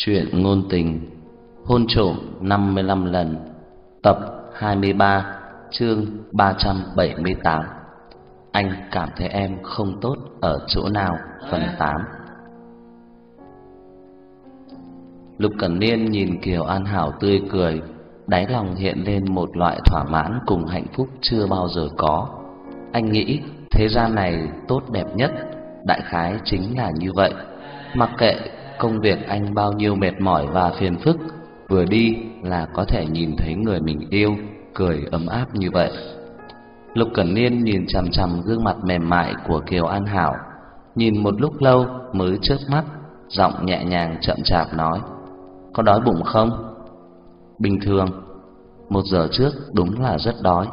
Chuyện ngôn tình, Hôn trộm 55 lần, Tập 23 Chương 378 Anh cảm thấy em không tốt ở chỗ nào, Phần 8 Lục Cẩn Niên nhìn Kiều An Hảo tươi cười, Đáy lòng hiện lên một loại thỏa mãn cùng hạnh phúc chưa bao giờ có. Anh nghĩ, thế gian này tốt đẹp nhất, Đại khái chính là như vậy. Mặc kệ công việc anh bao nhiêu mệt mỏi và phiền phức, vừa đi là có thể nhìn thấy người mình yêu cười ấm áp như vậy. Lục Cẩn Niên nhìn chằm chằm gương mặt mềm mại của Kiều An Hảo, nhìn một lúc lâu mới chớp mắt, giọng nhẹ nhàng chậm chạp nói: "Có đói bụng không?" "Bình thường." Một giờ trước đúng là rất đói,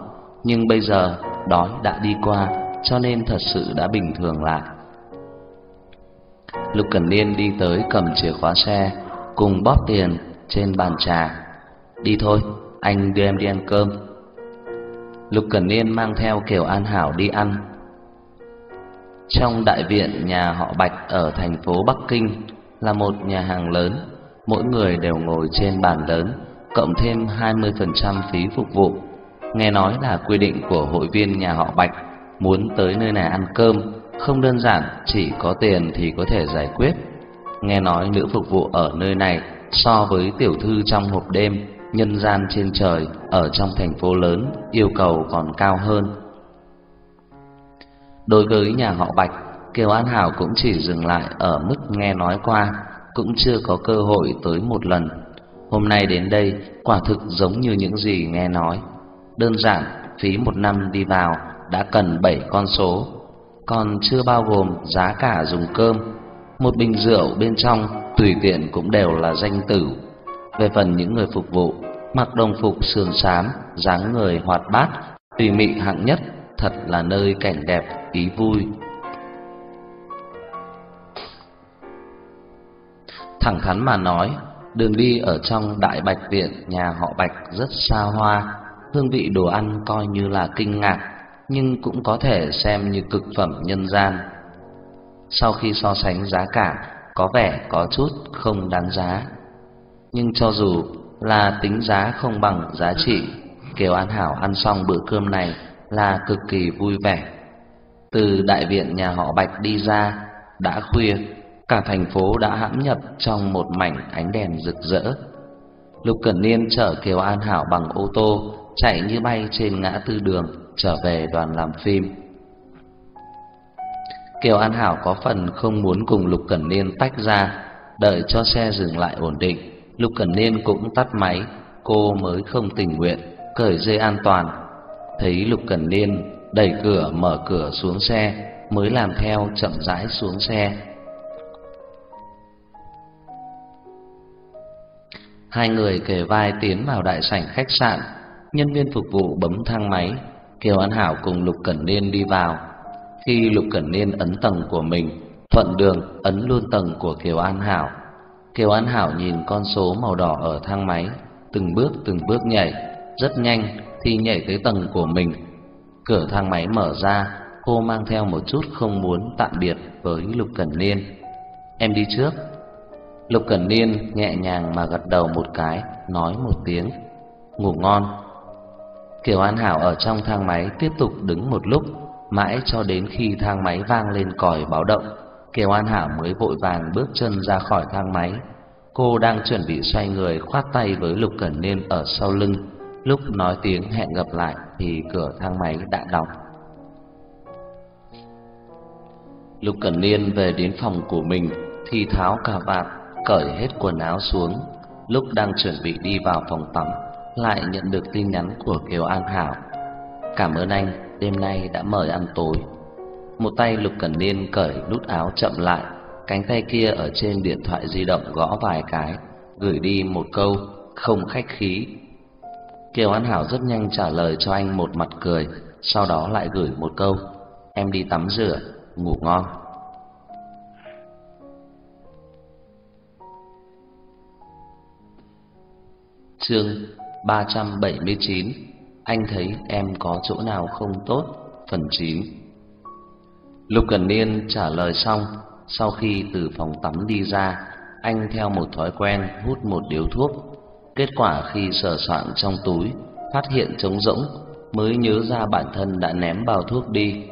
nhưng bây giờ đói đã đi qua, cho nên thật sự đã bình thường lại. Lục Cẩn Niên đi tới cầm chìa khóa xe, cùng bóp tiền trên bàn trà. "Đi thôi, anh đưa em đi ăn cơm." Lục Cẩn Niên mang theo Kiều An Hảo đi ăn. Trong đại viện nhà họ Bạch ở thành phố Bắc Kinh là một nhà hàng lớn, mỗi người đều ngồi trên bàn lớn, cộng thêm 20% phí phục vụ. Nghe nói là quy định của hội viên nhà họ Bạch, muốn tới nơi này ăn cơm không đơn giản chỉ có tiền thì có thể giải quyết. Nghe nói nữ phục vụ ở nơi này so với tiểu thư trong hộp đêm, nhân gian trên trời ở trong thành phố lớn yêu cầu còn cao hơn. Đối với nhà họ Bạch, Kiều An Hảo cũng chỉ dừng lại ở mức nghe nói qua, cũng chưa có cơ hội tới một lần. Hôm nay đến đây quả thực giống như những gì nghe nói. Đơn giản, phí một năm đi vào đã cần bảy con số còn chưa bao gồm giá cả dùng cơm. Một bình rượu bên trong tùy tiện cũng đều là danh tử. Về phần những người phục vụ, mặc đồng phục sườn xám, dáng người hoạt bát, tùy mị hạng nhất, thật là nơi cảnh đẹp ý vui. Thẳng thắn mà nói, đường đi ở trong Đại Bạch viện nhà họ Bạch rất xa hoa, hương vị đồ ăn coi như là kinh ngạc nhưng cũng có thể xem như cực phẩm nhân gian. Sau khi so sánh giá cả, có vẻ có chút không đáng giá. Nhưng cho dù là tính giá không bằng giá trị, Kiều An Hảo ăn xong bữa cơm này là cực kỳ vui vẻ. Từ đại viện nhà họ Bạch đi ra, đã khuya, cả thành phố đã hãm nhập trong một mảnh ánh đèn rực rỡ. Lục Cẩn Niên chở Kiều An Hảo bằng ô tô chạy như bay trên ngã tư đường trở về đoàn làm phim. Kiều An Hảo có phần không muốn cùng Lục Cẩn Niên tách ra, đợi cho xe dừng lại ổn định, Lục Cẩn Niên cũng tắt máy, cô mới không tình nguyện cởi dây an toàn. Thấy Lục Cẩn Niên đẩy cửa mở cửa xuống xe, mới làm theo chậm rãi xuống xe. Hai người kề vai tiến vào đại sảnh khách sạn, nhân viên phục vụ bấm thang máy, Kiều An Hảo cùng Lục Cẩn Niên đi vào. Khi Lục Cẩn Niên ấn tầng của mình, thuận đường ấn luôn tầng của Kiều An Hảo. Kiều An Hảo nhìn con số màu đỏ ở thang máy, từng bước từng bước nhảy, rất nhanh thì nhảy tới tầng của mình. Cửa thang máy mở ra, cô mang theo một chút không muốn tạm biệt với Lục Cẩn Niên. "Em đi trước." Lục Cẩn Niên nhẹ nhàng mà gật đầu một cái, nói một tiếng, "Ngủ ngon." Kiều An Hảo ở trong thang máy tiếp tục đứng một lúc, mãi cho đến khi thang máy vang lên còi báo động, Kiều An Hảo mới vội vàng bước chân ra khỏi thang máy. Cô đang chuẩn bị xoay người khoát tay với Lục Cẩn Niên ở sau lưng, lúc nói tiếng hẹn gặp lại thì cửa thang máy đã đóng. Lục Cẩn Niên về đến phòng của mình thì tháo cà vạt, cởi hết quần áo xuống, lúc đang chuẩn bị đi vào phòng tắm lại nhận được tin nhắn của Kiều An Hảo. Cảm ơn anh, đêm nay đã mời ăn tối. Một tay Lục Cẩn Niên cởi nút áo chậm lại, cánh tay kia ở trên điện thoại di động gõ vài cái, gửi đi một câu không khách khí. Kiều An Hảo rất nhanh trả lời cho anh một mặt cười, sau đó lại gửi một câu: "Em đi tắm rửa, ngủ ngon." Chương 379 Anh thấy em có chỗ nào không tốt Phần 9 Lục Cần Niên trả lời xong Sau khi từ phòng tắm đi ra anh theo một thói quen hút một điếu thuốc. Kết quả khi sờ soạn trong túi, phát hiện trống rỗng, mới nhớ ra bản thân đã ném bao thuốc đi.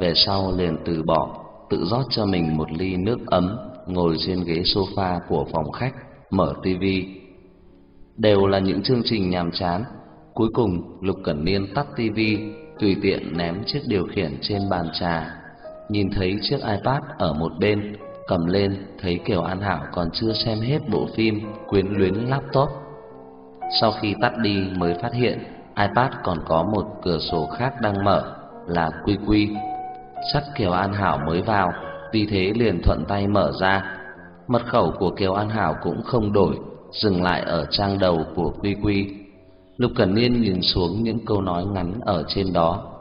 Về sau liền từ bỏ, tự rót cho mình một ly nước ấm, ngồi trên ghế sofa của phòng khách, mở tivi. Đều là những chương trình nhàm chán. Cuối cùng, Lục Cẩn Niên tắt tivi, tùy tiện ném chiếc điều khiển trên bàn trà. Nhìn thấy chiếc iPad ở một bên, cầm lên thấy Kiều An Hảo còn chưa xem hết bộ phim quyến luyến laptop. Sau khi tắt đi mới phát hiện iPad còn có một cửa sổ khác đang mở là Quy Quy. Chắc Kiều An Hảo mới vào, vì thế liền thuận tay mở ra. Mật khẩu của Kiều An Hảo cũng không đổi, dừng lại ở trang đầu của Quy Quy. Lục Cẩn Niên nhìn xuống những câu nói ngắn ở trên đó,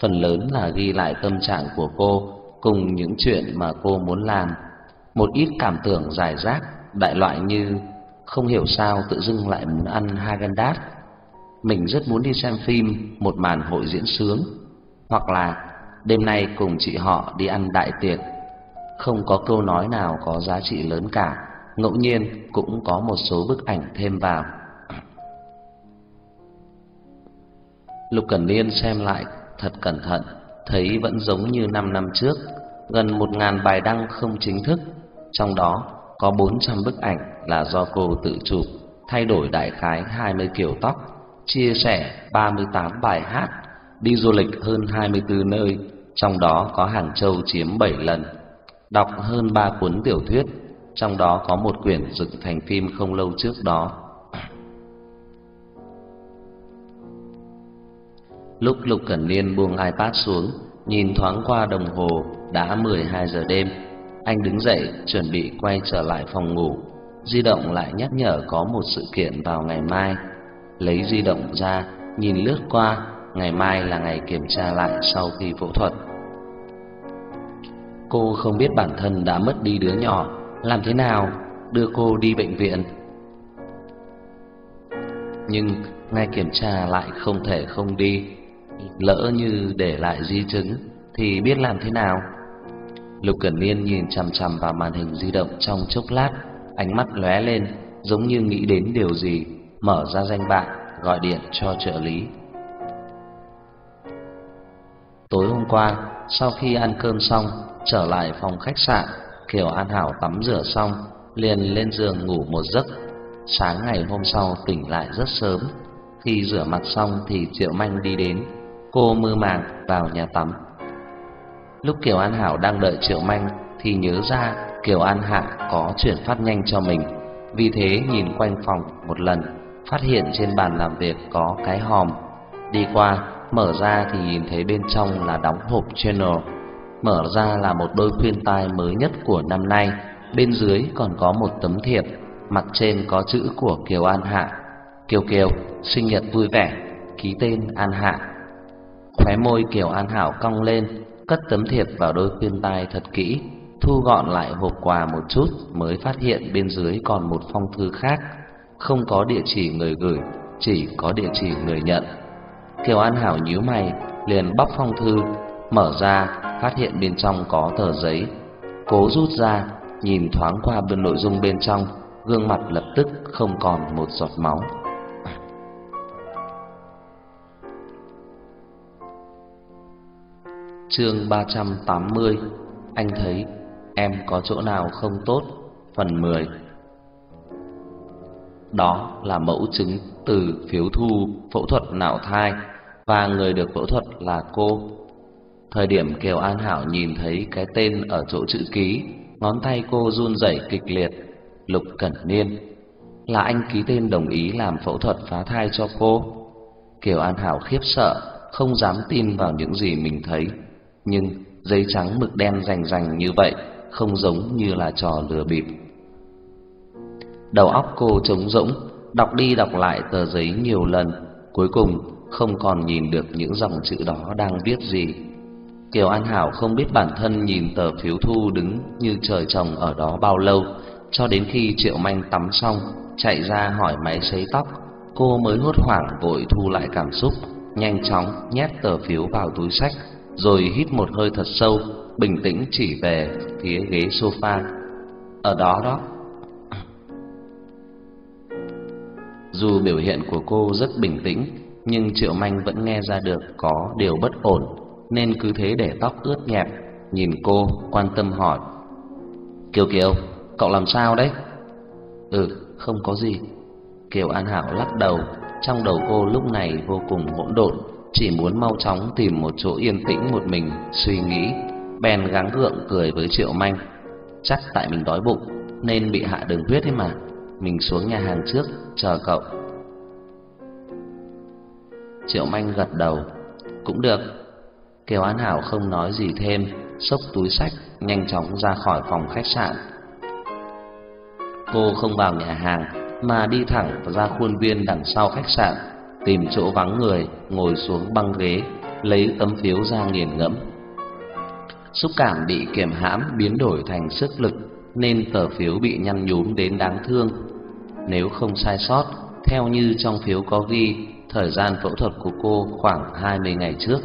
phần lớn là ghi lại tâm trạng của cô cùng những chuyện mà cô muốn làm một ít cảm tưởng giải rác, đại loại như không hiểu sao tự dưng lại muốn ăn Haagen-Dazs. Mình rất muốn đi xem phim một màn hội diễn sướng, hoặc là đêm nay cùng chị họ đi ăn đại tiệc. Không có câu nói nào có giá trị lớn cả, ngẫu nhiên cũng có một số bức ảnh thêm vào. Lục Cẩn Niên xem lại thật cẩn thận, thấy vẫn giống như năm năm trước, gần 1000 bài đăng không chính thức trong đó có 400 bức ảnh là do cô tự chụp, thay đổi đại khái 20 kiểu tóc, chia sẻ 38 bài hát, đi du lịch hơn 24 nơi, trong đó có Hàng Châu chiếm 7 lần, đọc hơn 3 cuốn tiểu thuyết, trong đó có một quyển dựng thành phim không lâu trước đó. Lúc Lục Cẩn Niên buông iPad xuống, nhìn thoáng qua đồng hồ đã 12 giờ đêm. Anh đứng dậy chuẩn bị quay trở lại phòng ngủ. Di động lại nhắc nhở có một sự kiện vào ngày mai. Lấy di động ra Nhìn lướt qua Ngày mai là ngày kiểm tra lại sau khi phẫu thuật. Cô không biết bản thân đã mất đi đứa nhỏ. Làm thế nào đưa cô đi bệnh viện? Nhưng ngay kiểm tra lại không thể không đi. Lỡ như để lại di chứng Thì biết làm thế nào? Lục Cẩn Niên nhìn chằm chằm vào màn hình di động trong chốc lát, ánh mắt lóe lên, giống như nghĩ đến điều gì, mở ra danh bạ, gọi điện cho trợ lý. Tối hôm qua, sau khi ăn cơm xong, trở lại phòng khách sạn, Kiều An Hảo tắm rửa xong, liền lên giường ngủ một giấc. Sáng ngày hôm sau tỉnh lại rất sớm, khi rửa mặt xong thì Triệu Manh đi đến, cô mơ màng vào nhà tắm Lúc Kiều An Hảo đang đợi Triệu Manh thì nhớ ra Kiều An Hạ có chuyển phát nhanh cho mình. Vì thế nhìn quanh phòng một lần, phát hiện trên bàn làm việc có cái hòm. Đi qua, mở ra thì nhìn thấy bên trong là đóng hộp channel. Mở ra là một đôi khuyên tai mới nhất của năm nay, bên dưới còn có một tấm thiệp, mặt trên có chữ của Kiều An Hạ. Kiều Kiều, sinh nhật vui vẻ, ký tên An Hạ. Khóe môi Kiều An Hảo cong lên, cất tấm thiệp vào đôi khuyên tai thật kỹ, thu gọn lại hộp quà một chút mới phát hiện bên dưới còn một phong thư khác, không có địa chỉ người gửi, chỉ có địa chỉ người nhận. Kiều An Hảo nhíu mày, liền bóc phong thư, mở ra, phát hiện bên trong có tờ giấy. Cố rút ra, nhìn thoáng qua bên nội dung bên trong, gương mặt lập tức không còn một giọt máu. Chương 380 Anh thấy em có chỗ nào không tốt Phần 10 Đó là mẫu chứng từ phiếu thu phẫu thuật nạo thai Và người được phẫu thuật là cô Thời điểm Kiều An Hảo nhìn thấy cái tên ở chỗ chữ ký Ngón tay cô run rẩy kịch liệt Lục Cẩn Niên Là anh ký tên đồng ý làm phẫu thuật phá thai cho cô Kiều An Hảo khiếp sợ Không dám tin vào những gì mình thấy nhưng giấy trắng mực đen rành rành như vậy không giống như là trò lừa bịp. Đầu óc cô trống rỗng, đọc đi đọc lại tờ giấy nhiều lần, cuối cùng không còn nhìn được những dòng chữ đó đang viết gì. Kiều An Hảo không biết bản thân nhìn tờ phiếu thu đứng như trời trồng ở đó bao lâu, cho đến khi Triệu Manh tắm xong, chạy ra hỏi máy sấy tóc, cô mới hốt hoảng vội thu lại cảm xúc, nhanh chóng nhét tờ phiếu vào túi sách, rồi hít một hơi thật sâu, bình tĩnh chỉ về phía ghế sofa. Ở đó đó. Dù biểu hiện của cô rất bình tĩnh, nhưng Triệu Manh vẫn nghe ra được có điều bất ổn, nên cứ thế để tóc ướt nhẹp, nhìn cô quan tâm hỏi: "Kiều Kiều, cậu làm sao đấy?" "Ừ, không có gì." Kiều An Hảo lắc đầu, trong đầu cô lúc này vô cùng hỗn độn, chỉ muốn mau chóng tìm một chỗ yên tĩnh một mình suy nghĩ, bèn gắng gượng cười với Triệu Manh. Chắc tại mình đói bụng nên bị hạ đường huyết ấy mà. Mình xuống nhà hàng trước chờ cậu. Triệu Manh gật đầu, cũng được. Kiều An Hảo không nói gì thêm, xốc túi sách nhanh chóng ra khỏi phòng khách sạn. Cô không vào nhà hàng mà đi thẳng ra khuôn viên đằng sau khách sạn, tìm chỗ vắng người, ngồi xuống băng ghế, lấy tấm phiếu ra nghiền ngẫm. Xúc cảm bị kiềm hãm biến đổi thành sức lực, nên tờ phiếu bị nhăn nhúm đến đáng thương. Nếu không sai sót, theo như trong phiếu có ghi, thời gian phẫu thuật của cô khoảng 20 ngày trước.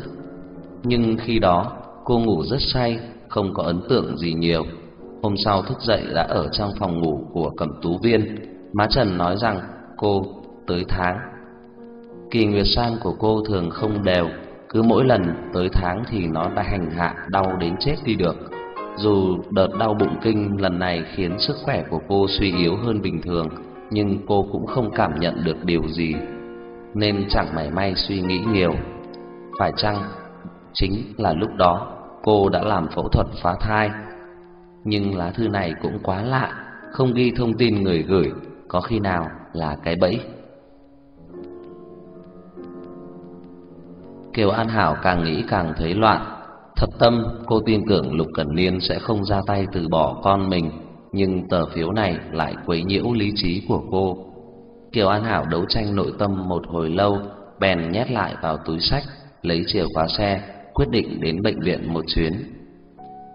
Nhưng khi đó, cô ngủ rất say, không có ấn tượng gì nhiều. Hôm sau thức dậy đã ở trong phòng ngủ của Cẩm Tú Viên. Má Trần nói rằng cô tới tháng. Kỳ nguyệt sang của cô thường không đều, cứ mỗi lần tới tháng thì nó đã hành hạ đau đến chết đi được. Dù đợt đau bụng kinh lần này khiến sức khỏe của cô suy yếu hơn bình thường, nhưng cô cũng không cảm nhận được điều gì, nên chẳng mảy may suy nghĩ nhiều. Phải chăng chính là lúc đó cô đã làm phẫu thuật phá thai? Nhưng lá thư này cũng quá lạ, không ghi thông tin người gửi, có khi nào là cái bẫy? Kiều An Hảo càng nghĩ càng thấy loạn. Thật tâm, cô tin tưởng Lục Cẩn Niên sẽ không ra tay từ bỏ con mình, nhưng tờ phiếu này lại quấy nhiễu lý trí của cô. Kiều An Hảo đấu tranh nội tâm một hồi lâu, bèn nhét lại vào túi sách, lấy chìa khóa xe, quyết định đến bệnh viện một chuyến.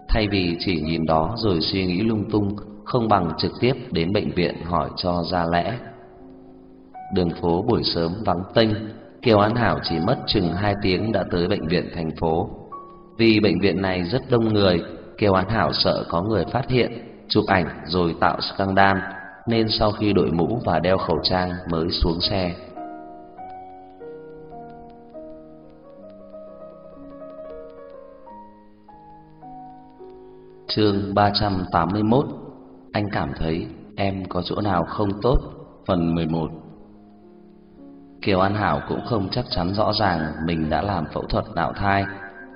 Thay vì chỉ nhìn đó rồi suy nghĩ lung tung, không bằng trực tiếp đến bệnh viện hỏi cho ra lẽ. Đường phố buổi sớm vắng tênh, Kiều An Hảo chỉ mất chừng hai tiếng đã tới bệnh viện thành phố. Vì bệnh viện này rất đông người, Kiều An Hảo sợ có người phát hiện, chụp ảnh rồi tạo scandal, nên sau khi đội mũ và đeo khẩu trang mới xuống xe. Chương 381 Anh cảm thấy em có chỗ nào không tốt? Phần 11 Kiều An Hảo cũng không chắc chắn rõ ràng mình đã làm phẫu thuật nạo thai.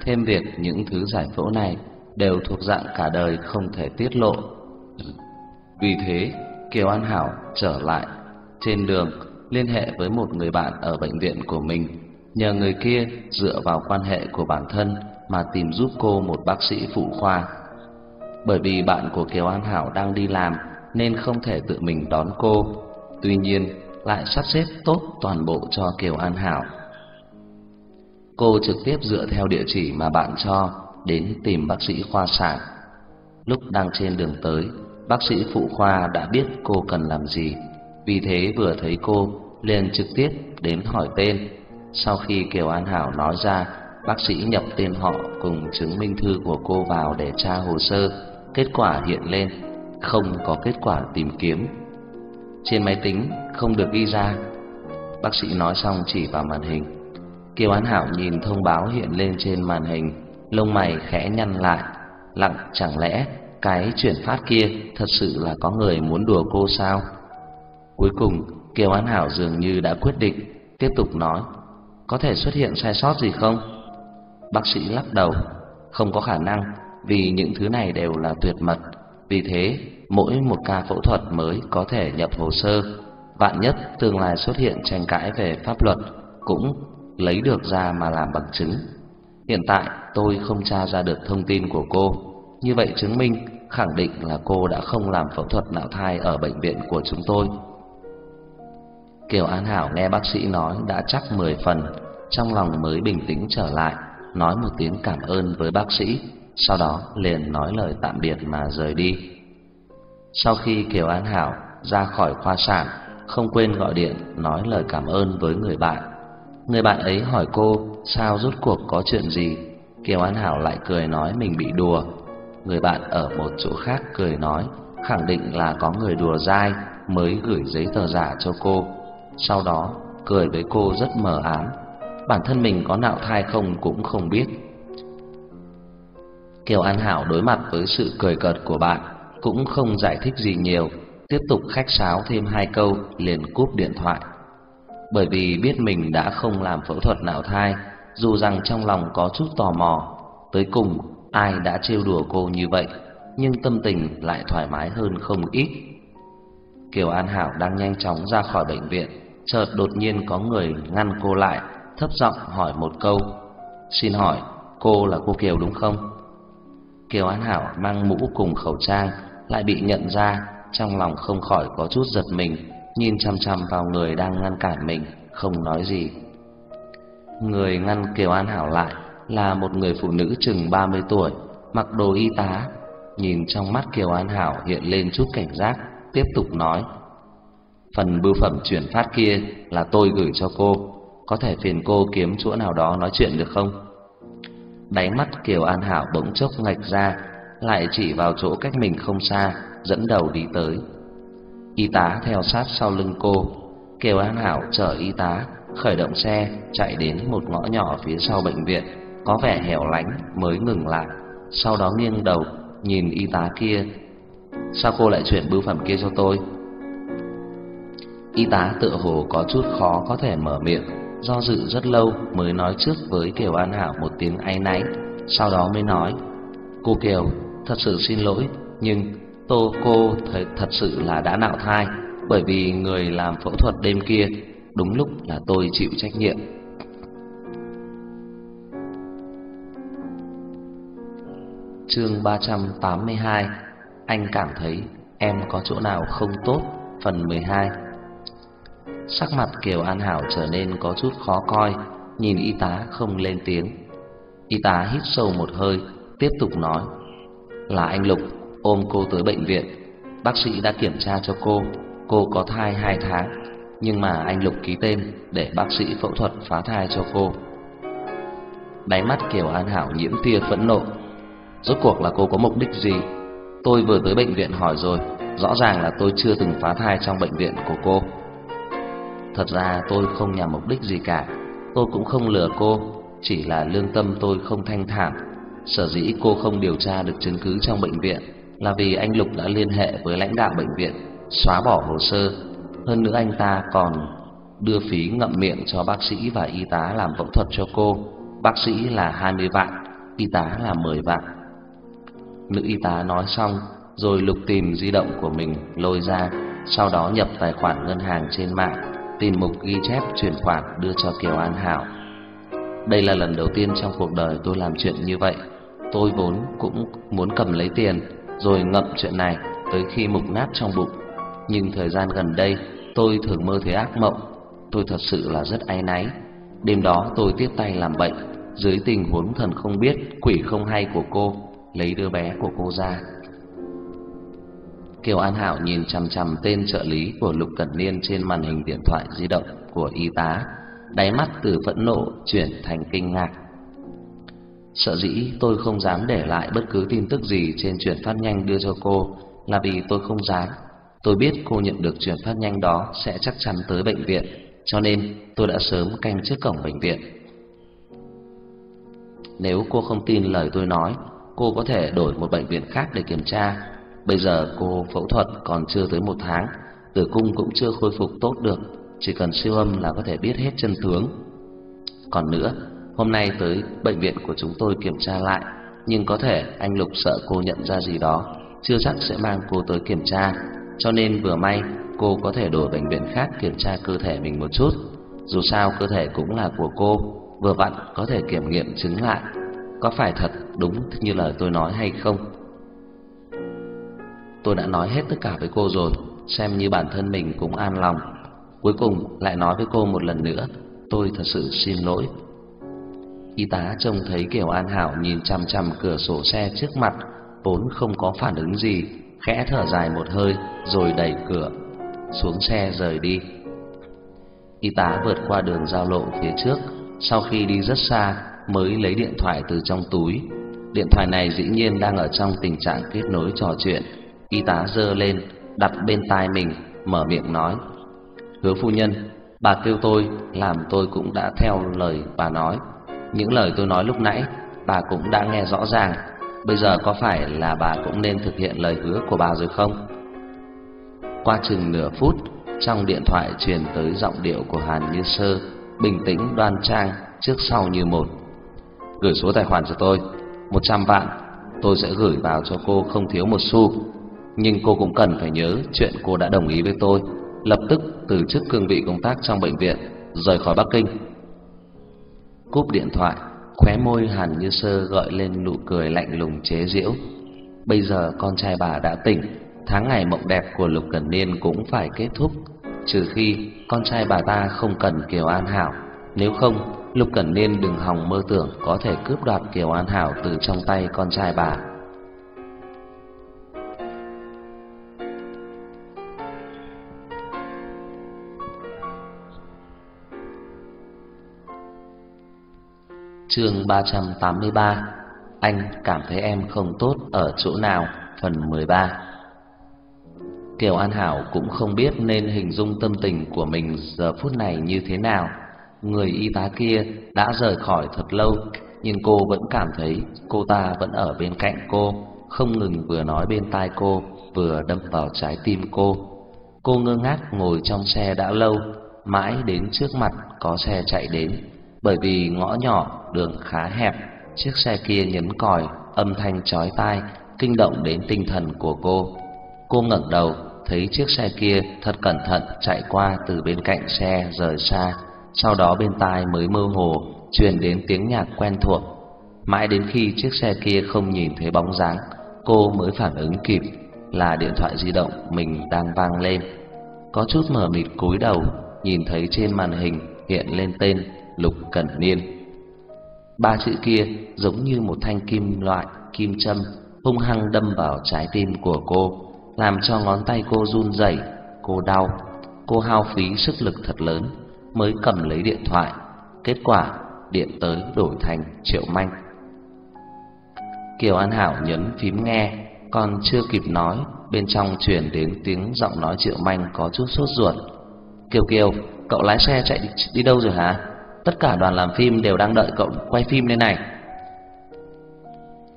Thêm việc những thứ giải phẫu này đều thuộc dạng cả đời không thể tiết lộ. Vì thế, Kiều An Hảo trở lại trên đường, liên hệ với một người bạn ở bệnh viện của mình. Nhờ người kia dựa vào quan hệ của bản thân mà tìm giúp cô một bác sĩ phụ khoa bởi vì bạn của Kiều An Hảo đang đi làm nên không thể tự mình đón cô. Tuy nhiên, lại sắp xếp tốt toàn bộ cho Kiều An Hảo. Cô trực tiếp dựa theo địa chỉ mà bạn cho đến tìm bác sĩ khoa sản. Lúc đang trên đường tới, bác sĩ phụ khoa đã biết cô cần làm gì, vì thế vừa thấy cô liền trực tiếp đến hỏi tên. Sau khi Kiều An Hảo nói ra, bác sĩ nhập tên họ cùng chứng minh thư của cô vào để tra hồ sơ kết quả hiện lên, không có kết quả tìm kiếm. Trên máy tính không được ghi ra. Bác sĩ nói xong chỉ vào màn hình. Kiều An Hảo nhìn thông báo hiện lên trên màn hình, lông mày khẽ nhăn lại, lặng chẳng lẽ cái chuyển phát kia thật sự là có người muốn đùa cô sao? Cuối cùng, Kiều An Hảo dường như đã quyết định, tiếp tục nói, có thể xuất hiện sai sót gì không? Bác sĩ lắc đầu, không có khả năng, vì những thứ này đều là tuyệt mật. Vì thế, mỗi một ca phẫu thuật mới có thể nhập hồ sơ, vạn nhất tương lai xuất hiện tranh cãi về pháp luật cũng lấy được ra mà làm bằng chứng. Hiện tại tôi không tra ra được thông tin của cô, như vậy chứng minh khẳng định là cô đã không làm phẫu thuật nạo thai ở bệnh viện của chúng tôi. Kiều An Hảo nghe bác sĩ nói đã chắc mười phần, trong lòng mới bình tĩnh trở lại, nói một tiếng cảm ơn với bác sĩ sau đó liền nói lời tạm biệt mà rời đi. Sau khi Kiều An Hảo ra khỏi khoa sản, không quên gọi điện nói lời cảm ơn với người bạn. Người bạn ấy hỏi cô sao rốt cuộc có chuyện gì, Kiều An Hảo lại cười nói mình bị đùa. Người bạn ở một chỗ khác cười nói khẳng định là có người đùa dai mới gửi giấy tờ giả cho cô. Sau đó cười với cô rất mờ ám Bản thân mình có nạo thai không cũng không biết Kiều An Hảo đối mặt với sự cười cợt của bạn, Cũng không giải thích gì nhiều, Tiếp tục khách sáo thêm hai câu, liền cúp điện thoại. Bởi vì biết mình đã không làm phẫu thuật nạo thai, Dù rằng trong lòng có chút tò mò, Tới cùng ai đã trêu đùa cô như vậy, Nhưng tâm tình lại thoải mái hơn không ít. Kiều An Hảo đang nhanh chóng ra khỏi bệnh viện, Chợt đột nhiên có người ngăn cô lại, Thấp giọng hỏi một câu. Xin hỏi, cô là cô Kiều đúng không? Kiều An Hảo mang mũ cùng khẩu trang Lại bị nhận ra, Trong lòng không khỏi có chút giật mình, Nhìn chăm chăm vào người đang ngăn cản mình, Không nói gì Người ngăn Kiều An Hảo lại Là một người phụ nữ chừng 30 tuổi, Mặc đồ y tá Nhìn trong mắt Kiều An Hảo hiện lên chút cảnh giác, Tiếp tục nói, Phần bưu phẩm chuyển phát kia là tôi gửi cho cô, Có thể phiền cô kiếm chỗ nào đó nói chuyện được không? Đáy mắt Kiều An Hảo bỗng chốc ngạch ra, Lại chỉ vào chỗ cách mình không xa, Dẫn đầu đi tới. Y tá theo sát sau lưng cô. Kiều An Hảo chở y tá, Khởi động xe, chạy đến một ngõ nhỏ phía sau bệnh viện, Có vẻ hẻo lánh, mới ngừng lại. Sau đó nghiêng đầu, nhìn y tá kia. Sao cô lại chuyển bưu phẩm kia cho tôi? Y tá tựa hồ có chút khó có thể mở miệng. Do dự rất lâu mới nói trước với Kiều An Hảo một tiếng áy náy Sau đó mới nói Cô Kiều, thật sự xin lỗi Nhưng tô cô thật, thật sự là đã nạo thai Bởi vì người làm phẫu thuật đêm kia Đúng lúc là tôi chịu trách nhiệm. Chương 382 Anh cảm thấy em có chỗ nào không tốt? Phần 12 Sắc mặt Kiều An Hảo trở nên có chút khó coi, Nhìn y tá không lên tiếng. Y tá hít sâu một hơi, Tiếp tục nói, Là anh Lục, ôm cô tới bệnh viện. Bác sĩ đã kiểm tra cho cô Cô có thai 2 tháng, Nhưng mà anh Lục ký tên Để bác sĩ phẫu thuật phá thai cho cô. Đáy mắt Kiều An Hảo nhiễm tia phẫn nộ. Rốt cuộc là cô có mục đích gì? Tôi vừa tới bệnh viện hỏi rồi, Rõ ràng là tôi chưa từng phá thai trong bệnh viện của cô. Thật ra tôi không nhằm mục đích gì cả. Tôi cũng không lừa cô, Chỉ là lương tâm tôi không thanh thản. Sở dĩ cô không điều tra được chứng cứ trong bệnh viện Là vì anh Lục đã liên hệ với lãnh đạo bệnh viện, Xóa bỏ hồ sơ. Hơn nữa anh ta còn đưa phí ngậm miệng cho bác sĩ và y tá làm phẫu thuật cho cô. Bác sĩ là 20 vạn, Y tá là 10 vạn. Nữ y tá nói xong, Rồi lục tìm di động của mình lôi ra, Sau đó nhập tài khoản ngân hàng trên mạng tìm mục ghi chép chuyển khoản đưa cho Kiều An Hảo. Đây là lần đầu tiên trong cuộc đời tôi làm chuyện như vậy. Tôi vốn cũng muốn cầm lấy tiền rồi ngậm chuyện này tới khi mục nát trong bụng. Nhưng thời gian gần đây tôi thường mơ thấy ác mộng. Tôi thật sự là rất áy náy. Đêm đó tôi tiếp tay làm bệnh dưới tình huống thần không biết, quỷ không hay của cô, lấy đứa bé của cô ra. Kiều An Hảo nhìn chằm chằm tên trợ lý của Lục Cẩn Niên trên màn hình điện thoại di động của y tá, đáy mắt từ phẫn nộ chuyển thành kinh ngạc. Sợ dĩ tôi không dám để lại bất cứ tin tức gì trên chuyển phát nhanh đưa cho cô là vì tôi không dám. Tôi biết cô nhận được chuyển phát nhanh đó sẽ chắc chắn tới bệnh viện, cho nên tôi đã sớm canh trước cổng bệnh viện. Nếu cô không tin lời tôi nói, cô có thể đổi một bệnh viện khác để kiểm tra Bây giờ cô phẫu thuật còn chưa tới một tháng, tử cung cũng chưa khôi phục tốt được, chỉ cần siêu âm là có thể biết hết chân tướng. Còn nữa, hôm nay tới bệnh viện của chúng tôi kiểm tra lại, nhưng có thể anh Lục sợ cô nhận ra gì đó, chưa chắc sẽ mang cô tới kiểm tra, cho nên vừa may cô có thể đổi bệnh viện khác kiểm tra cơ thể mình một chút. Dù sao cơ thể cũng là của cô, vừa vặn có thể kiểm nghiệm chứng lại có phải thật đúng như lời tôi nói hay không. Tôi đã nói hết tất cả với cô rồi, Xem như bản thân mình cũng an lòng. Cuối cùng lại nói với cô một lần nữa, Tôi thật sự xin lỗi. Y tá trông thấy Kiều An Hảo nhìn chằm chằm cửa sổ xe trước mặt, Vốn không có phản ứng gì, Khẽ thở dài một hơi Rồi đẩy cửa, Xuống xe rời đi. Y tá vượt qua đường giao lộ phía trước, Sau khi đi rất xa Mới lấy điện thoại từ trong túi. Điện thoại này dĩ nhiên đang ở trong tình trạng kết nối trò chuyện. Y tá giơ lên, đặt bên tai mình, mở miệng nói: "Hứa phu nhân, Bà kêu tôi, làm tôi cũng đã theo lời bà nói. Những lời tôi nói lúc nãy, bà cũng đã nghe rõ ràng. Bây giờ có phải là bà cũng nên thực hiện lời hứa của bà rồi không? Qua chừng nửa phút, trong điện thoại truyền tới giọng điệu của Hàn Như Sơ, bình tĩnh đoan trang, trước sau như một. Gửi số tài khoản cho tôi, 100 vạn, tôi sẽ gửi vào cho cô không thiếu một xu. Nhưng cô cũng cần phải nhớ chuyện cô đã đồng ý với tôi, lập tức từ chức cương vị công tác trong bệnh viện, rời khỏi Bắc Kinh. Cúp điện thoại, khóe môi Hàn Như Sơ gợi lên nụ cười lạnh lùng chế giễu. Bây giờ con trai bà đã tỉnh, tháng ngày mộng đẹp của Lục Cẩn Niên cũng phải kết thúc, trừ khi con trai bà ta không cần Kiều An Hảo, nếu không, Lục Cẩn Niên đừng hòng mơ tưởng có thể cướp đoạt Kiều An Hảo từ trong tay con trai bà. Chương 383 Anh cảm thấy em không tốt ở chỗ nào, Phần 13 Kiều An Hảo cũng không biết nên hình dung tâm tình của mình giờ phút này như thế nào. Người y tá kia đã rời khỏi thật lâu, Nhưng cô vẫn cảm thấy cô ta vẫn ở bên cạnh cô, Không ngừng vừa nói bên tai cô, Vừa đâm vào trái tim cô. Cô ngơ ngác ngồi trong xe đã lâu, Mãi đến trước mặt có xe chạy đến bởi vì ngõ nhỏ, đường khá hẹp, chiếc xe kia nhấn còi, âm thanh chói tai, kinh động đến tinh thần của cô. Cô ngẩng đầu, thấy chiếc xe kia thật cẩn thận chạy qua từ bên cạnh xe rời xa, sau đó bên tai mới mơ hồ truyền đến tiếng nhạc quen thuộc. Mãi đến khi chiếc xe kia không nhìn thấy bóng dáng, cô mới phản ứng kịp là điện thoại di động mình đang vang lên. Có chút mờ mịt cúi đầu, nhìn thấy trên màn hình hiện lên tên Lục Cẩn Niên. Ba chữ kia giống như một thanh kim loại kim châm hung hăng đâm vào trái tim của cô, làm cho ngón tay cô run rẩy, cô đau, cô hao phí sức lực thật lớn mới cầm lấy điện thoại. Kết quả, điện tới đổi thành Triệu Manh. Kiều An Hảo nhấn phím nghe, còn chưa kịp nói, bên trong truyền đến tiếng giọng nói Triệu Manh có chút sốt ruột. "Kiều Kiều, cậu lái xe chạy đi, đi đâu rồi hả?" Tất cả đoàn làm phim đều đang đợi cậu quay phim đây này.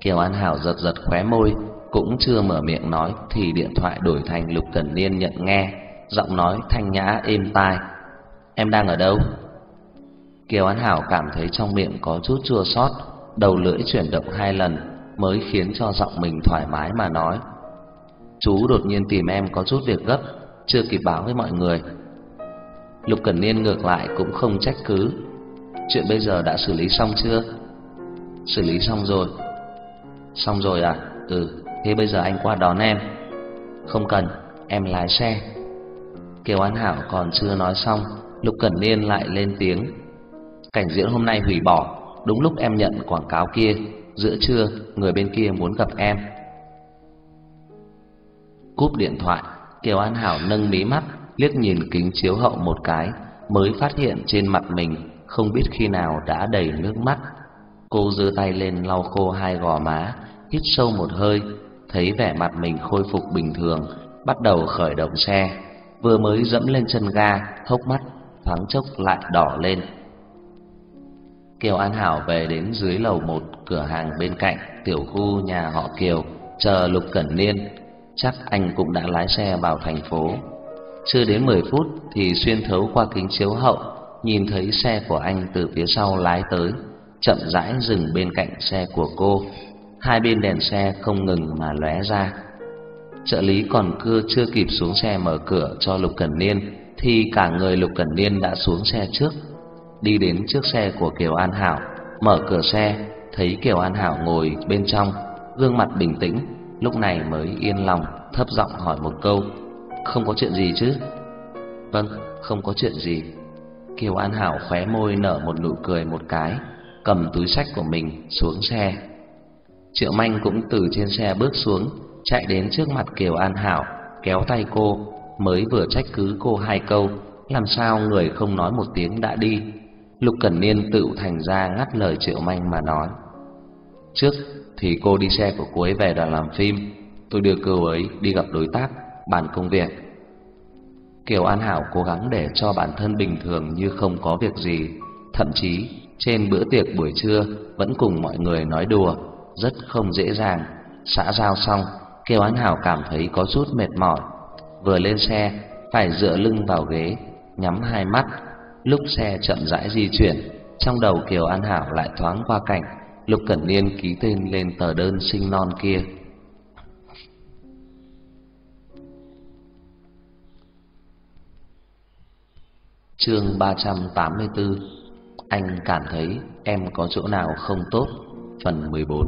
Kiều An Hảo giật giật khóe môi, Cũng chưa mở miệng nói Thì điện thoại đổi thành Lục Cẩn Niên nhận nghe, Giọng nói thanh nhã êm tai. Em đang ở đâu? Kiều An Hảo cảm thấy trong miệng có chút chua xót, Đầu lưỡi chuyển động hai lần Mới khiến cho giọng mình thoải mái mà nói. Chú đột nhiên tìm em có chút việc gấp, Chưa kịp báo với mọi người. Lục Cẩn Niên ngược lại cũng không trách cứ Chuyện bây giờ đã xử lý xong chưa? Xử lý xong rồi. Xong rồi à? Ừ, thế bây giờ anh qua đón em. Không cần, em lái xe. Kiều An Hảo còn chưa nói xong Lục Cẩn Niên lại lên tiếng. Cảnh diễn hôm nay hủy bỏ Đúng lúc em nhận quảng cáo kia Giữa trưa, người bên kia muốn gặp em. Cúp điện thoại Kiều An Hảo nâng mí mắt Liếc nhìn kính chiếu hậu một cái Mới phát hiện trên mặt mình không biết khi nào đã đầy nước mắt. Cô giơ tay lên lau khô hai gò má, hít sâu một hơi, thấy vẻ mặt mình khôi phục bình thường, bắt đầu khởi động xe. Vừa mới dẫm lên chân ga, hốc mắt thoáng chốc lại đỏ lên. Kiều An Hảo về đến dưới lầu một cửa hàng bên cạnh tiểu khu nhà họ Kiều, chờ Lục Cẩn Niên. Chắc anh cũng đã lái xe vào thành phố. Chưa đến 10 phút thì xuyên thấu qua kính chiếu hậu nhìn thấy xe của anh từ phía sau lái tới, chậm rãi dừng bên cạnh xe của cô. Hai bên đèn xe không ngừng mà lóe ra. Trợ lý còn cưa chưa kịp xuống xe mở cửa cho Lục Cẩn Niên thì cả người Lục Cẩn Niên đã xuống xe trước, đi đến trước xe của Kiều An Hảo, mở cửa xe, thấy Kiều An Hảo ngồi bên trong, gương mặt bình tĩnh, lúc này mới yên lòng, thấp giọng hỏi một câu: "Không có chuyện gì chứ?" "Vâng, không có chuyện gì." Kiều An Hảo khóe môi nở một nụ cười một cái, cầm túi sách của mình xuống xe. Triệu Manh cũng từ trên xe bước xuống, chạy đến trước mặt Kiều An Hảo, kéo tay cô, mới vừa trách cứ cô hai câu, làm sao người không nói một tiếng đã đi. Lục Cẩn Niên tự thành ra ngắt lời Triệu Manh mà nói. Trước thì cô đi xe của cô ấy về đoàn làm phim, tôi đưa cô ấy đi gặp đối tác, bàn công việc. Kiều An Hảo cố gắng để cho bản thân bình thường như không có việc gì, thậm chí trên bữa tiệc buổi trưa vẫn cùng mọi người nói đùa, rất không dễ dàng. Xã giao xong, Kiều An Hảo cảm thấy có chút mệt mỏi, vừa lên xe phải dựa lưng vào ghế, nhắm hai mắt. Lúc xe chậm rãi di chuyển, trong đầu Kiều An Hảo lại thoáng qua cảnh Lục Cẩn Niên ký tên lên tờ đơn sinh non kia. Chương 384 Anh cảm thấy em có chỗ nào không tốt? Phần 14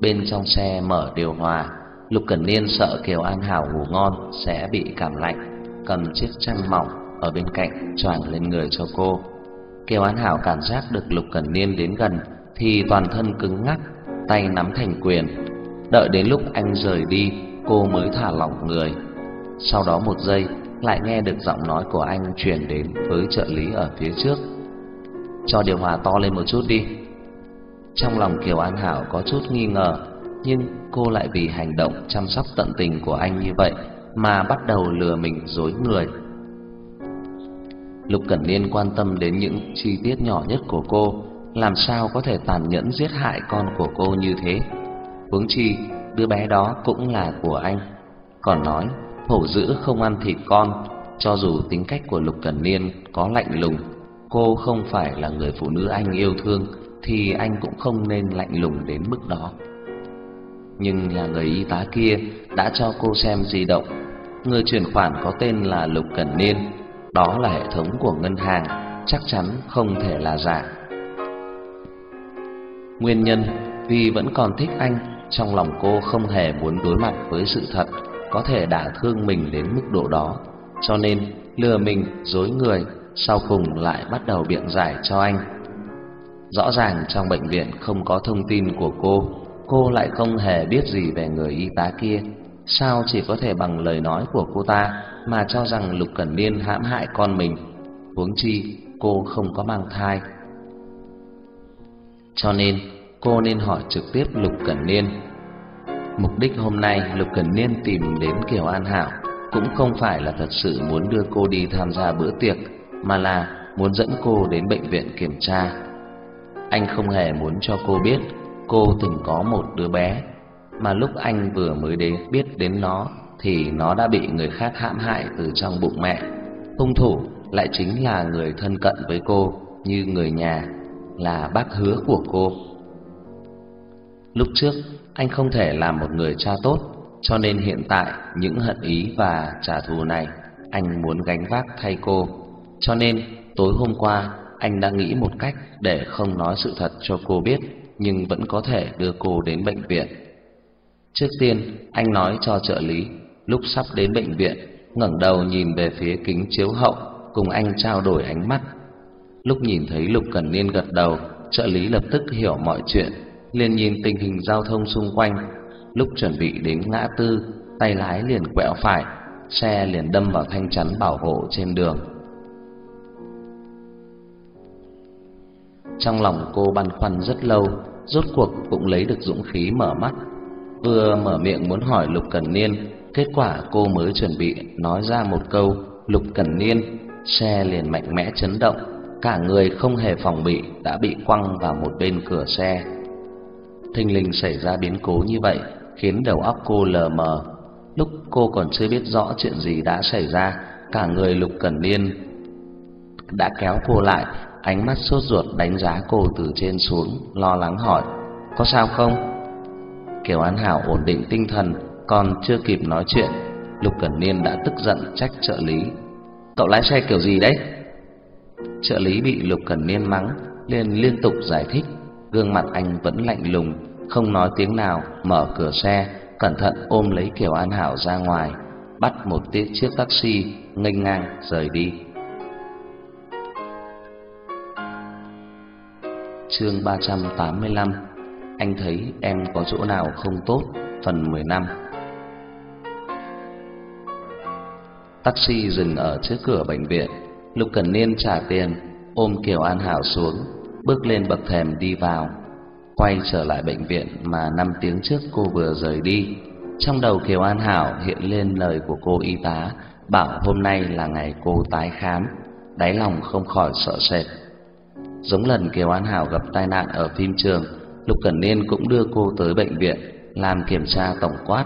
Bên trong xe mở điều hòa, Lục Cẩn Niên sợ Kiều An Hảo ngủ ngon Sẽ bị cảm lạnh, Cầm chiếc chăn mỏng ở bên cạnh choàng lên người cho cô. Kiều An Hảo cảm giác được Lục Cẩn Niên đến gần Thì toàn thân cứng ngắc, Tay nắm thành quyền. Đợi đến lúc anh rời đi, Cô mới thả lỏng người. Sau đó một giây lại nghe được giọng nói của anh truyền đến với trợ lý ở phía trước. Cho điều hòa to lên một chút đi. Trong lòng Kiều An Hảo có chút nghi ngờ, nhưng cô lại vì hành động chăm sóc tận tình của anh như vậy mà bắt đầu lừa mình dối người. Lục Cẩn Niên quan tâm đến những chi tiết nhỏ nhất của cô, làm sao có thể tàn nhẫn giết hại con của cô như thế? Huống chi, đứa bé đó cũng là của anh. Còn nói hổ dữ không ăn thịt con, cho dù tính cách của Lục Cẩn Niên có lạnh lùng, cô không phải là người phụ nữ anh yêu thương thì anh cũng không nên lạnh lùng đến mức đó. Nhưng là người y tá kia đã cho cô xem di động, người chuyển khoản có tên là Lục Cẩn Niên, đó là hệ thống của ngân hàng, chắc chắn không thể là giả. Nguyên nhân vì vẫn còn thích anh, trong lòng cô không hề muốn đối mặt với sự thật có thể đả thương mình đến mức độ đó, cho nên lừa mình, dối người, sau cùng lại bắt đầu biện giải cho anh. Rõ ràng trong bệnh viện không có thông tin của cô, cô lại không hề biết gì về người y tá kia, sao chỉ có thể bằng lời nói của cô ta mà cho rằng Lục Cẩn Niên hãm hại con mình, huống chi cô không có mang thai. Cho nên cô nên hỏi trực tiếp Lục Cẩn Niên Mục đích hôm nay Lục Cần Niên tìm đến Kiều An Hảo cũng không phải là thật sự muốn đưa cô đi tham gia bữa tiệc, mà là muốn dẫn cô đến bệnh viện kiểm tra. Anh không hề muốn cho cô biết cô từng có một đứa bé, mà lúc anh vừa mới đến biết đến nó thì nó đã bị người khác hãm hại từ trong bụng mẹ. Hung thủ lại chính là người thân cận với cô như người nhà, là bác hứa của cô. Lúc trước anh không thể làm một người cha tốt, cho nên hiện tại những hận ý và trả thù này anh muốn gánh vác thay cô. Cho nên tối hôm qua anh đã nghĩ một cách để không nói sự thật cho cô biết, nhưng vẫn có thể đưa cô đến bệnh viện. Trước tiên, anh nói cho trợ lý, lúc sắp đến bệnh viện, ngẩng đầu nhìn về phía kính chiếu hậu, cùng anh trao đổi ánh mắt. Lúc nhìn thấy Lục Cẩn Niên gật đầu, trợ lý lập tức hiểu mọi chuyện, liền nhìn tình hình giao thông xung quanh. Lúc chuẩn bị đến ngã tư, tay lái liền quẹo phải, xe liền đâm vào thanh chắn bảo hộ trên đường. Trong lòng cô băn khoăn rất lâu, rốt cuộc cũng lấy được dũng khí mở mắt. Vừa mở miệng muốn hỏi Lục Cẩn Niên, kết quả cô mới chuẩn bị nói ra một câu Lục Cẩn Niên, xe liền mạnh mẽ chấn động, cả người không hề phòng bị đã bị quăng vào một bên cửa xe thình lình xảy ra biến cố như vậy khiến đầu óc cô lờ mờ. Lúc cô còn chưa biết rõ chuyện gì đã xảy ra, cả người Lục Cẩn Niên đã kéo cô lại, ánh mắt sốt ruột đánh giá cô từ trên xuống, lo lắng hỏi: "Có sao không?" Kiều An Hảo ổn định tinh thần, còn chưa kịp nói chuyện, Lục Cẩn Niên đã tức giận trách trợ lý: "Cậu lái xe kiểu gì đấy?" Trợ lý bị Lục Cẩn Niên mắng, liền liên tục giải thích, gương mặt anh vẫn lạnh lùng, không nói tiếng nào, mở cửa xe, cẩn thận ôm lấy Kiều An Hảo ra ngoài, bắt một tiết chiếc taxi nghênh ngang rời đi. Chương 385 Anh thấy em có chỗ nào không tốt? Phần 10 năm Taxi dừng ở trước cửa bệnh viện Lục Cần Niên trả tiền Ôm Kiều An Hảo xuống. Bước lên bậc thềm đi vào quay trở lại bệnh viện mà năm tiếng trước cô vừa rời đi. Trong đầu Kiều An Hảo hiện lên lời của cô y tá bảo hôm nay là ngày cô tái khám, đáy lòng không khỏi sợ sệt. Giống lần Kiều An Hảo gặp tai nạn ở phim trường, Lục Cẩn Niên cũng đưa cô tới bệnh viện làm kiểm tra tổng quát.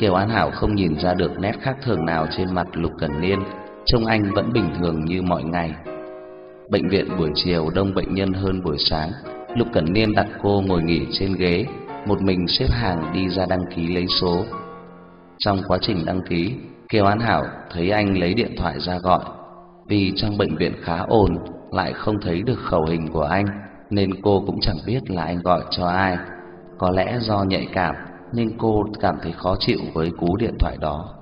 Kiều An Hảo không nhìn ra được nét khác thường nào trên mặt Lục Cẩn Niên, trông anh vẫn bình thường như mọi ngày. Bệnh viện buổi chiều đông bệnh nhân hơn buổi sáng, Lục Cẩn Niên đặt cô ngồi nghỉ trên ghế, một mình xếp hàng đi ra đăng ký lấy số. Trong quá trình đăng ký, Kiều An Hảo thấy anh lấy điện thoại ra gọi, vì trong bệnh viện khá ồn, lại không thấy được khẩu hình của anh, nên cô cũng chẳng biết là anh gọi cho ai. Có lẽ do nhạy cảm nên cô cảm thấy khó chịu với cú điện thoại đó.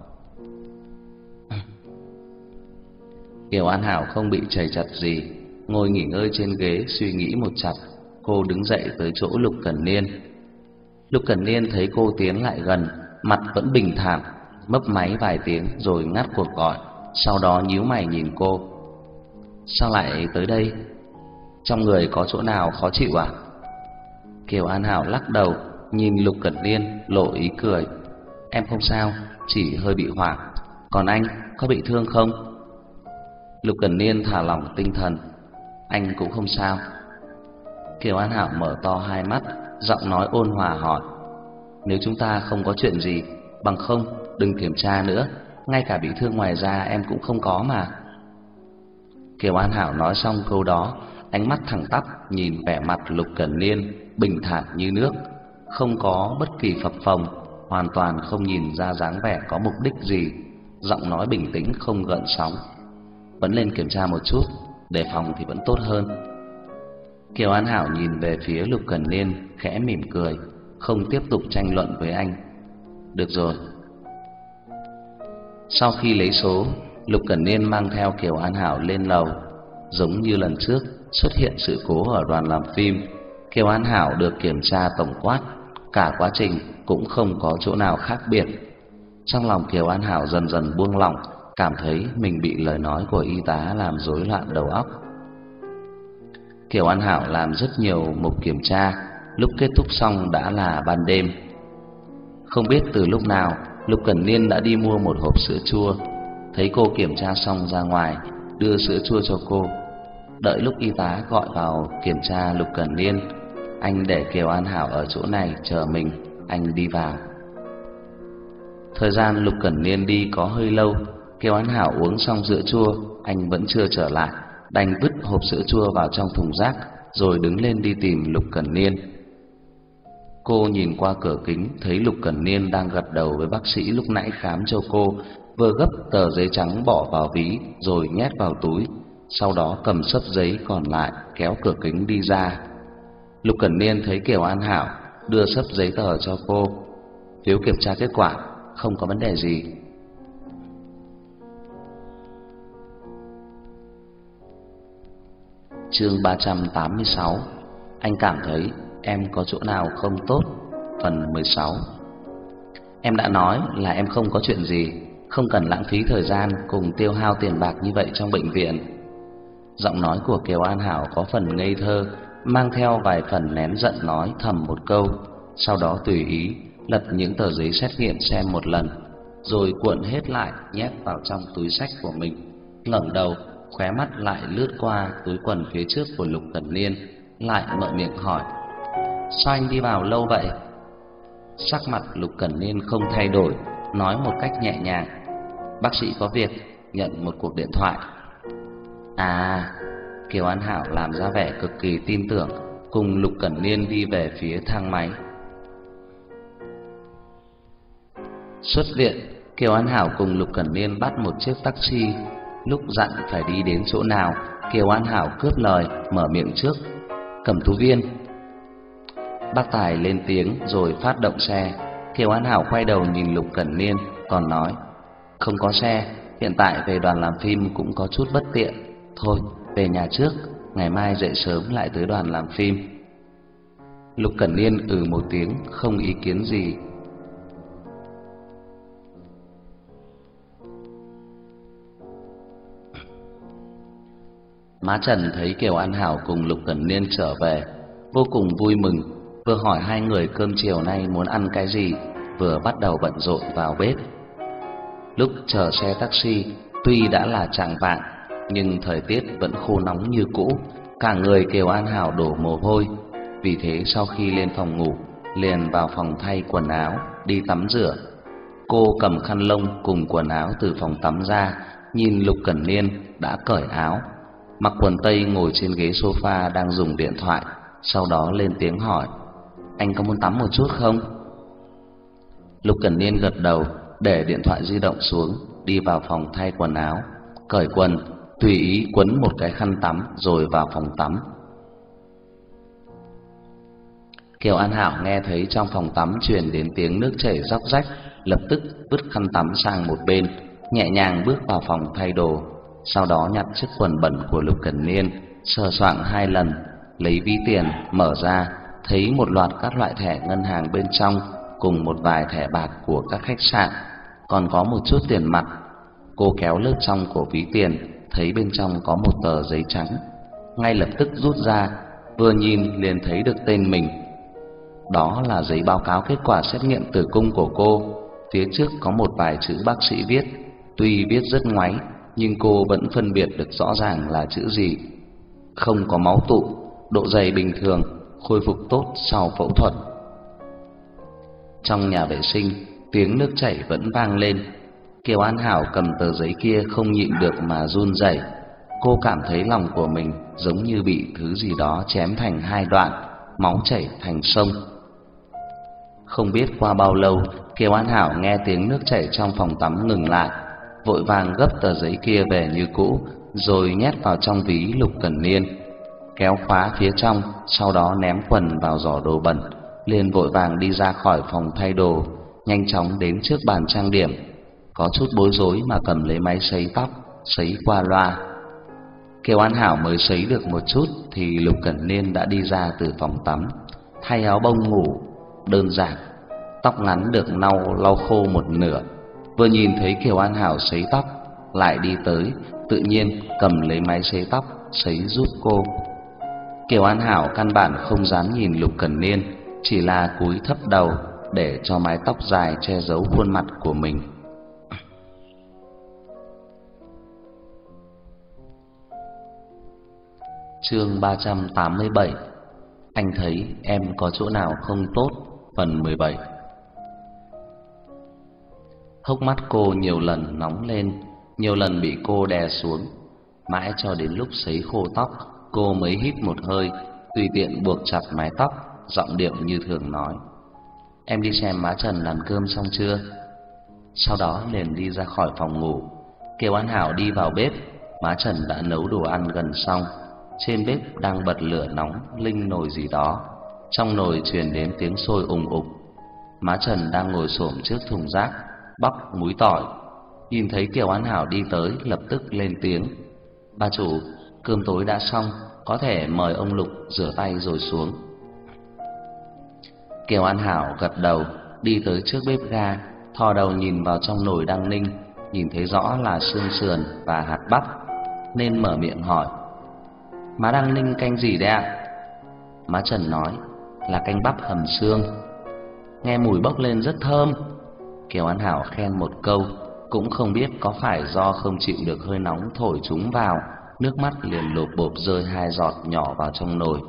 Kiều An Hảo không bị chảy chặt gì, ngồi nghỉ ngơi trên ghế suy nghĩ một chặp, cô đứng dậy tới chỗ Lục Cẩn Niên. Lục Cẩn Niên thấy cô tiến lại gần, mặt vẫn bình thản, mấp máy vài tiếng rồi ngắt cuộc gọi, sau đó nhíu mày nhìn cô. Sao lại tới đây? Trong người có chỗ nào khó chịu à? Kiều An Hảo lắc đầu, nhìn Lục Cẩn Niên lộ ý cười. Em không sao, chỉ hơi bị hoảng. Còn anh có bị thương không? Lục Cẩn Niên thả lỏng tinh thần. Anh cũng không sao. Kiều An Hảo mở to hai mắt, giọng nói ôn hòa hỏi: "Nếu chúng ta không có chuyện gì, bằng không đừng kiểm tra nữa, ngay cả bị thương ngoài da em cũng không có mà." Kiều An Hảo nói xong câu đó, ánh mắt thẳng tắp nhìn vẻ mặt Lục Cẩn Niên bình thản như nước, không có bất kỳ phập phồng, hoàn toàn không nhìn ra dáng vẻ có mục đích gì, giọng nói bình tĩnh không gợn sóng. Vẫn lên kiểm tra một chút, đề phòng thì vẫn tốt hơn. Kiều An Hảo nhìn về phía Lục Cẩn Niên, khẽ mỉm cười, không tiếp tục tranh luận với anh. Được rồi. Sau khi lấy số, Lục Cẩn Niên mang theo Kiều An Hảo lên lầu, giống như lần trước xuất hiện sự cố ở đoàn làm phim. Kiều An Hảo được kiểm tra tổng quát, cả quá trình cũng không có chỗ nào khác biệt. Trong lòng Kiều An Hảo dần dần buông lỏng, cảm thấy mình bị lời nói của y tá làm rối loạn đầu óc. Kiều An Hảo làm rất nhiều mục kiểm tra, lúc kết thúc xong đã là ban đêm. Không biết từ lúc nào, Lục Cẩn Niên đã đi mua một hộp sữa chua, thấy cô kiểm tra xong ra ngoài, đưa sữa chua cho cô. Đợi lúc y tá gọi vào kiểm tra Lục Cẩn Niên, anh để Kiều An Hảo ở chỗ này chờ mình, anh đi vào. Thời gian Lục Cẩn Niên đi có hơi lâu, Kiều An Hảo uống xong sữa chua, anh vẫn chưa trở lại, đành vứt hộp sữa chua vào trong thùng rác, rồi đứng lên đi tìm Lục Cẩn Niên. Cô nhìn qua cửa kính, thấy Lục Cẩn Niên đang gật đầu với bác sĩ lúc nãy khám cho cô, vừa gấp tờ giấy trắng bỏ vào ví, rồi nhét vào túi, sau đó cầm sấp giấy còn lại kéo cửa kính đi ra. Lục Cẩn Niên thấy Kiều An Hảo đưa sấp giấy tờ cho cô. Phiếu kiểm tra kết quả, không có vấn đề gì. Chương 386 Anh cảm thấy em có chỗ nào không tốt? Phần 16 Em đã nói là em không có chuyện gì, Không cần lãng phí thời gian cùng tiêu hao tiền bạc như vậy trong bệnh viện. Giọng nói của Kiều An Hảo có phần ngây thơ, Mang theo vài phần nén giận nói thầm một câu, Sau đó tùy ý lật những tờ giấy xét nghiệm xem một lần, Rồi cuộn hết lại nhét vào trong túi sách của mình, ngẩng đầu khóe mắt lại lướt qua túi quần phía trước của Lục Cẩn Niên, lại mở miệng hỏi: "Sao anh đi vào lâu vậy?" Sắc mặt Lục Cẩn Niên không thay đổi, nói một cách nhẹ nhàng: "Bác sĩ có việc, nhận một cuộc điện thoại." À, Kiều An Hảo làm ra vẻ cực kỳ tin tưởng, cùng Lục Cẩn Niên đi về phía thang máy. Xuất viện, Kiều An Hảo cùng Lục Cẩn Niên bắt một chiếc taxi lúc dặn phải đi đến chỗ nào, Kiều An Hảo cướp lời, mở miệng trước. Cẩm tú viên. Bác Tài lên tiếng rồi phát động xe. Kiều An Hảo quay đầu nhìn Lục Cẩn Niên, còn nói: "Không có xe, hiện tại về đoàn làm phim cũng có chút bất tiện. Thôi, về nhà trước, ngày mai dậy sớm lại tới đoàn làm phim." Lục Cẩn Niên ừ một tiếng, không ý kiến gì, Má Trần thấy Kiều An Hảo cùng Lục Cẩn Niên trở về, vô cùng vui mừng, vừa hỏi hai người cơm chiều nay muốn ăn cái gì, vừa bắt đầu bận rộn vào bếp. Lúc chờ xe taxi, tuy đã là trạng vạng, nhưng thời tiết vẫn khô nóng như cũ, cả người Kiều An Hảo đổ mồ hôi. Vì thế sau khi lên phòng ngủ, liền vào phòng thay quần áo, đi tắm rửa. Cô cầm khăn lông cùng quần áo từ phòng tắm ra, nhìn Lục Cẩn Niên đã cởi áo, mặc quần tây ngồi trên ghế sofa đang dùng điện thoại, sau đó lên tiếng hỏi: "Anh có muốn tắm một chút không?" Lục Cẩn Niên gật đầu, để điện thoại di động xuống, đi vào phòng thay quần áo, cởi quần, tùy ý quấn một cái khăn tắm rồi vào phòng tắm. Kiều An Hảo nghe thấy trong phòng tắm truyền đến tiếng nước chảy róc rách, lập tức vứt khăn tắm sang một bên, nhẹ nhàng bước vào phòng thay đồ, sau đó nhặt chiếc quần bẩn của Lục Cẩn Niên, sờ soạng hai lần, lấy ví tiền mở ra, thấy một loạt các loại thẻ ngân hàng bên trong cùng một vài thẻ bạc của các khách sạn, còn có một chút tiền mặt. Cô kéo lớp trong của ví tiền, thấy bên trong có một tờ giấy trắng, ngay lập tức rút ra, vừa nhìn liền thấy được tên mình. Đó là giấy báo cáo kết quả xét nghiệm tử cung của cô, phía trước có một vài chữ bác sĩ viết, tuy viết rất ngoáy, nhưng cô vẫn phân biệt được rõ ràng là chữ gì. Không có máu tụ, độ dày bình thường, khôi phục tốt sau phẫu thuật. Trong nhà vệ sinh, tiếng nước chảy vẫn vang lên. Kiều An Hảo cầm tờ giấy kia không nhịn được mà run rẩy. Cô cảm thấy lòng của mình giống như bị thứ gì đó chém thành hai đoạn, máu chảy thành sông. Không biết qua bao lâu, Kiều An Hảo nghe tiếng nước chảy trong phòng tắm ngừng lại, vội vàng gấp tờ giấy kia về như cũ, rồi nhét vào trong ví Lục Cẩn Niên, kéo khóa phía trong, sau đó ném quần vào giỏ đồ bẩn, liền vội vàng đi ra khỏi phòng thay đồ, nhanh chóng đến trước bàn trang điểm, có chút bối rối mà cầm lấy máy sấy tóc, sấy qua loa. Kiều An Hảo mới sấy được một chút thì Lục Cẩn Niên đã đi ra từ phòng tắm, thay áo bông ngủ, đơn giản, tóc ngắn được lau lau khô một nửa. Vừa nhìn thấy Kiều An Hảo sấy tóc, lại đi tới, tự nhiên cầm lấy máy sấy tóc sấy giúp cô. Kiều An Hảo căn bản không dám nhìn Lục Cẩn Niên, chỉ là cúi thấp đầu để cho mái tóc dài che giấu khuôn mặt của mình. Chương 387 Anh thấy em có chỗ nào không tốt Phần 17 Hốc mắt cô nhiều lần nóng lên Nhiều lần bị cô đè xuống. Mãi cho đến lúc sấy khô tóc Cô mới hít một hơi Tùy tiện buộc chặt mái tóc Giọng điệu như thường nói. Em đi xem má Trần làm cơm xong chưa? Sau đó liền đi ra khỏi phòng ngủ. Kiều An Hảo đi vào bếp. Má Trần đã nấu đồ ăn gần xong. Trên bếp đang bật lửa nóng linh nồi gì đó. Trong nồi truyền đến tiếng sôi ùng ục. Má Trần đang ngồi xổm trước thùng rác, bắp múi tỏi. Nhìn thấy Kiều An Hảo đi tới, lập tức lên tiếng: "Bà chủ, cơm tối đã xong, có thể mời ông Lục rửa tay rồi xuống." Kiều An Hảo gật đầu, đi tới trước bếp ga, thò đầu nhìn vào trong nồi đang ninh, nhìn thấy rõ là xương sườn và hạt bắp, nên mở miệng hỏi: Má đang ninh canh gì đấy ạ? Má Trần nói là canh bắp hầm xương. Nghe mùi bốc lên rất thơm. Kiều An Hảo khen một câu, cũng không biết có phải do không chịu được hơi nóng thổi chúng vào, nước mắt liền lột bột rơi hai giọt nhỏ vào trong nồi.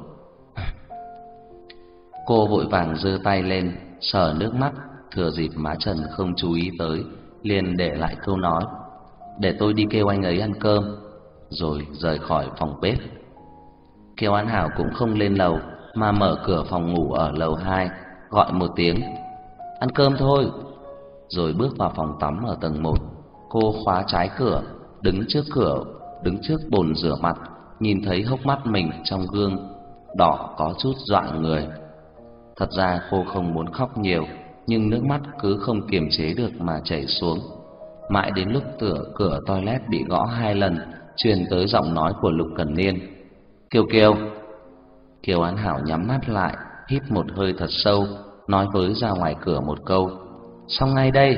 Cô vội vàng giơ tay lên, sờ nước mắt, thừa dịp má Trần không chú ý tới, liền để lại câu nói: "Để tôi đi kêu anh ấy ăn cơm." Rồi rời khỏi phòng bếp. Kiều An Hảo cũng không lên lầu mà mở cửa phòng ngủ ở lầu 2, gọi một tiếng, "Ăn cơm thôi." Rồi bước vào phòng tắm ở tầng 1. Cô khóa trái cửa, đứng trước cửa, đứng trước bồn rửa mặt, nhìn thấy hốc mắt mình trong gương đỏ có chút dọa người. Thật ra cô không muốn khóc nhiều, nhưng nước mắt cứ không kiềm chế được mà chảy xuống. Mãi đến lúc cửa cửa toilet bị gõ hai lần, truyền tới giọng nói của Lục Cẩn Niên. Kiều Kiều Kiều An Hảo nhắm mắt lại Hít một hơi thật sâu Nói với ra ngoài cửa một câu Xong ngay đây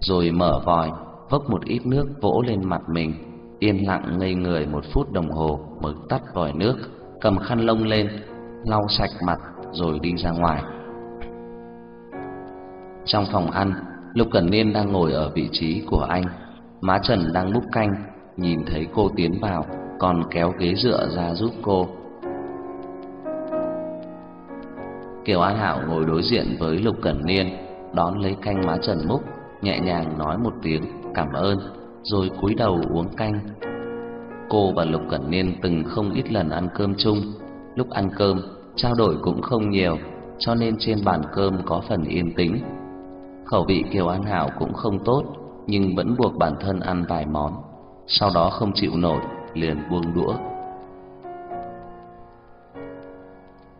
Rồi mở vòi Vốc một ít nước vỗ lên mặt mình Yên lặng ngây người một phút đồng hồ Mới tắt vòi nước Cầm khăn lông lên Lau sạch mặt rồi đi ra ngoài. Trong phòng ăn Lục Cẩn Niên đang ngồi ở vị trí của anh, má Trần đang múc canh, nhìn thấy cô tiến vào, còn kéo ghế dựa ra giúp cô. Kiều An Hảo ngồi đối diện với Lục Cẩn Niên, đón lấy canh má Trần múc, nhẹ nhàng nói một tiếng cảm ơn, rồi cúi đầu uống canh. Cô và Lục Cẩn Niên từng không ít lần ăn cơm chung, lúc ăn cơm trao đổi cũng không nhiều, cho nên trên bàn cơm có phần yên tĩnh. Khẩu vị Kiều An Hảo cũng không tốt, nhưng vẫn buộc bản thân ăn vài món, sau đó không chịu nổi, liền buông đũa.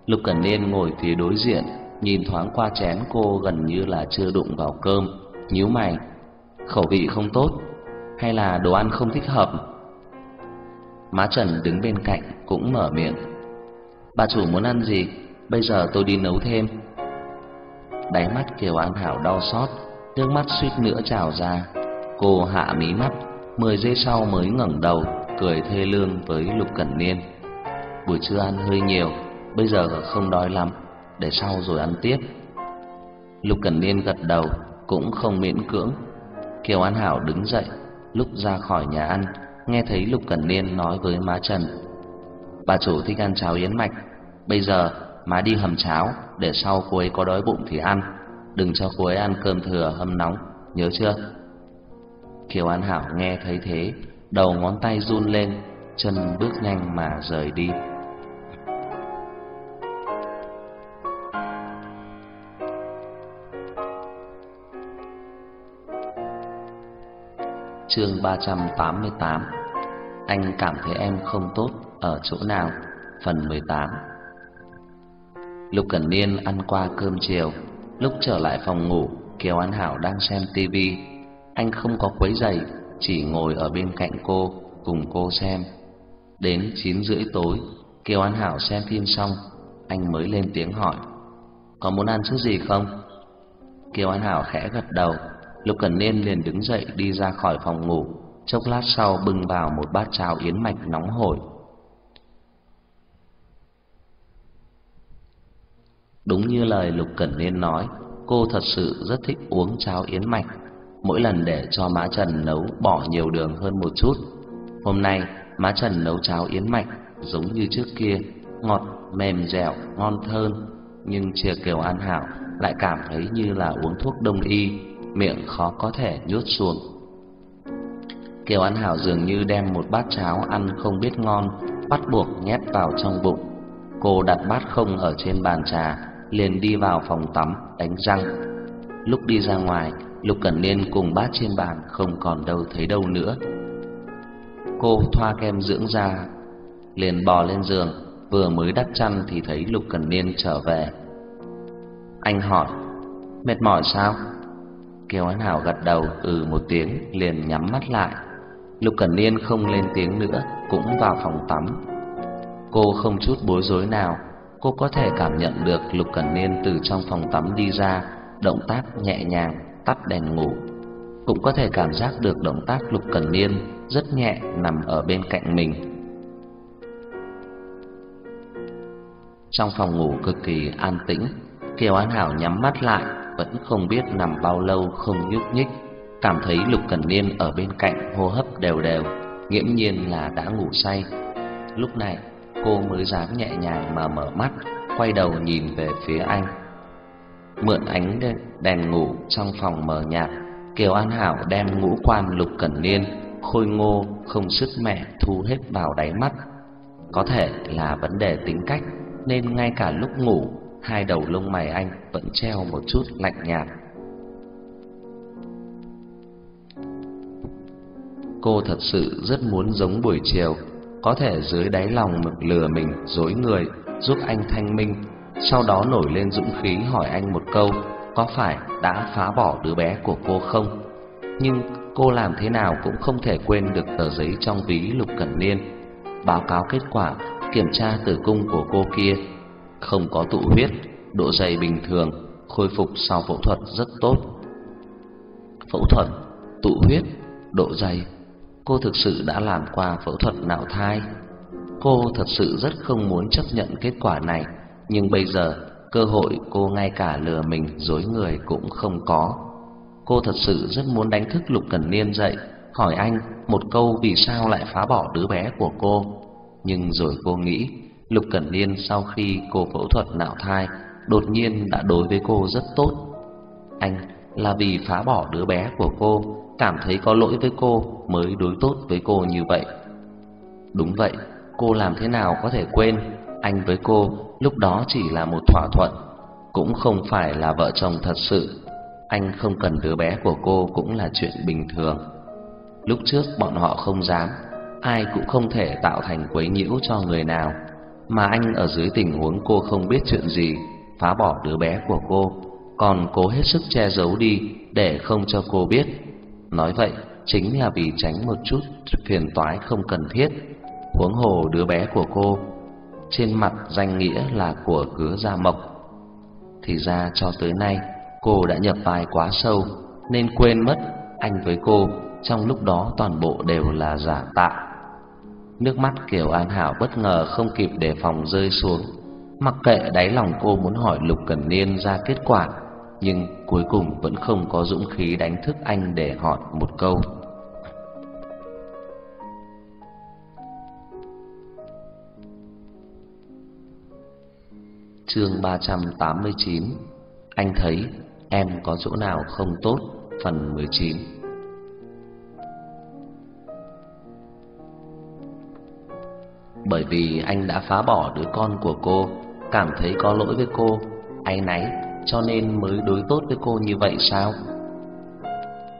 Lục Cẩn Niên ngồi phía đối diện, nhìn thoáng qua chén cô gần như là chưa đụng vào cơm, nhíu mày, khẩu vị không tốt hay là đồ ăn không thích hợp? Má Trần đứng bên cạnh cũng mở miệng. Bà chủ muốn ăn gì? Bây giờ tôi đi nấu thêm. Đáy mắt Kiều An Hảo đau xót, nước mắt suýt nữa trào ra. Cô hạ mí mắt, mười giây sau mới ngẩng đầu, cười thê lương với Lục Cẩn Niên. Buổi trưa ăn hơi nhiều, bây giờ không đói lắm, để sau rồi ăn tiếp. Lục Cẩn Niên gật đầu, cũng không miễn cưỡng. Kiều An Hảo đứng dậy, lúc ra khỏi nhà ăn, nghe thấy Lục Cẩn Niên nói với má Trần: "Bà chủ thích ăn cháo yến mạch, bây giờ má đi hầm cháo, để sau cô ấy có đói bụng thì ăn, đừng cho cô ấy ăn cơm thừa hâm nóng, nhớ chưa?" Kiều An Hảo nghe thấy thế, đầu ngón tay run lên, chân bước nhanh mà rời đi. Chương 388 Anh cảm thấy em không tốt ở chỗ nào? Phần 18 Lục Cẩn Niên ăn qua cơm chiều. Lúc trở lại phòng ngủ, Kiều An Hảo đang xem tivi Anh không có quấy giày, Chỉ ngồi ở bên cạnh cô, Cùng cô xem. Đến 9 rưỡi tối, Kiều An Hảo xem phim xong, Anh mới lên tiếng hỏi, Có muốn ăn chút gì không? Kiều An Hảo khẽ gật đầu. Lục Cẩn Niên liền đứng dậy đi ra khỏi phòng ngủ, chốc lát sau bưng vào một bát cháo yến mạch nóng hổi. Đúng như lời Lục Cẩn Niên nói, cô thật sự rất thích uống cháo yến mạch, mỗi lần để cho má Trần nấu bỏ nhiều đường hơn một chút. Hôm nay, má Trần nấu cháo yến mạch giống như trước kia, ngọt, mềm dẻo, ngon thơm, nhưng Chia Kiều An Hảo lại cảm thấy như là uống thuốc đông y miệng khó có thể nhốt xuống. Kiều An Hảo dường như đem một bát cháo ăn không biết ngon, bắt buộc nhét vào trong bụng. Cô đặt bát không ở trên bàn trà, liền đi vào phòng tắm đánh răng. Lúc đi ra ngoài, Lục Cẩn Niên cùng bát trên bàn không còn đâu thấy đâu nữa. Cô thoa kem dưỡng da, liền bò lên giường, vừa mới đắp chăn thì thấy Lục Cẩn Niên trở về. Anh hỏi: "Mệt mỏi sao?" Kiều An Hảo gật đầu ừ một tiếng liền nhắm mắt lại. Lục Cẩn Niên không lên tiếng nữa, cũng vào phòng tắm. Cô không chút bối rối nào, cô có thể cảm nhận được Lục Cẩn Niên từ trong phòng tắm đi ra, động tác nhẹ nhàng tắt đèn ngủ. Cũng có thể cảm giác được động tác Lục Cẩn Niên rất nhẹ nằm ở bên cạnh mình. Trong phòng ngủ cực kỳ an tĩnh, Kiều An Hảo nhắm mắt lại, vẫn không biết nằm bao lâu không nhúc nhích, cảm thấy Lục Cẩn Niên ở bên cạnh hô hấp đều đều, nghiễm nhiên là đã ngủ say. Lúc này, cô mới dám nhẹ nhàng mà mở mắt, quay đầu nhìn về phía anh. Mượn ánh đèn, đèn ngủ trong phòng mờ nhạt, Kiều An Hảo đem ngũ quan Lục Cẩn Niên khôi ngô không sức mẹ thu hết vào đáy mắt. Có thể là vấn đề tính cách nên ngay cả lúc ngủ hai đầu lông mày anh vẫn treo một chút lạnh nhạt. Cô thật sự rất muốn giống buổi chiều, có thể dưới đáy lòng mực lừa mình dối người, giúp anh thanh minh, sau đó nổi lên dũng khí hỏi anh một câu, có phải đã phá bỏ đứa bé của cô không? Nhưng cô làm thế nào cũng không thể quên được tờ giấy trong ví Lục Cẩn Niên, báo cáo kết quả kiểm tra tử cung của cô kia không có tụ huyết, độ dày bình thường, khôi phục sau phẫu thuật rất tốt. Phẫu thuật, tụ huyết, độ dày, cô thực sự đã làm qua phẫu thuật nạo thai. Cô thật sự rất không muốn chấp nhận kết quả này, nhưng bây giờ cơ hội cô ngay cả lừa mình dối người cũng không có. Cô thật sự rất muốn đánh thức Lục Cẩn Niên dậy, hỏi anh một câu vì sao lại phá bỏ đứa bé của cô. Nhưng rồi cô nghĩ, Lục Cẩn Niên sau khi cô phẫu thuật nạo thai, đột nhiên đã đối với cô rất tốt. Anh là vì phá bỏ đứa bé của cô, cảm thấy có lỗi với cô mới đối tốt với cô như vậy. Đúng vậy, cô làm thế nào có thể quên anh với cô lúc đó chỉ là một thỏa thuận, cũng không phải là vợ chồng thật sự. Anh không cần đứa bé của cô cũng là chuyện bình thường. Lúc trước bọn họ không dám, ai cũng không thể tạo thành quấy nhiễu cho người nào, mà anh ở dưới tình huống cô không biết chuyện gì, phá bỏ đứa bé của cô, còn cố hết sức che giấu đi để không cho cô biết. Nói vậy chính là vì tránh một chút phiền toái không cần thiết. Huống hồ đứa bé của cô trên mặt danh nghĩa là của Cứa Gia Mộc. Thì ra cho tới nay cô đã nhập vai quá sâu nên quên mất anh với cô trong lúc đó toàn bộ đều là giả tạo. Nước mắt Kiều An Hảo bất ngờ không kịp đề phòng rơi xuống. Mặc kệ đáy lòng cô muốn hỏi Lục Cẩn Niên ra kết quả, nhưng cuối cùng vẫn không có dũng khí đánh thức anh để hỏi một câu. Chương 389 Anh thấy em có chỗ nào không tốt Phần 19 Bởi vì anh đã phá bỏ đứa con của cô Cảm thấy có lỗi với cô Anh náy cho nên mới đối tốt với cô như vậy sao?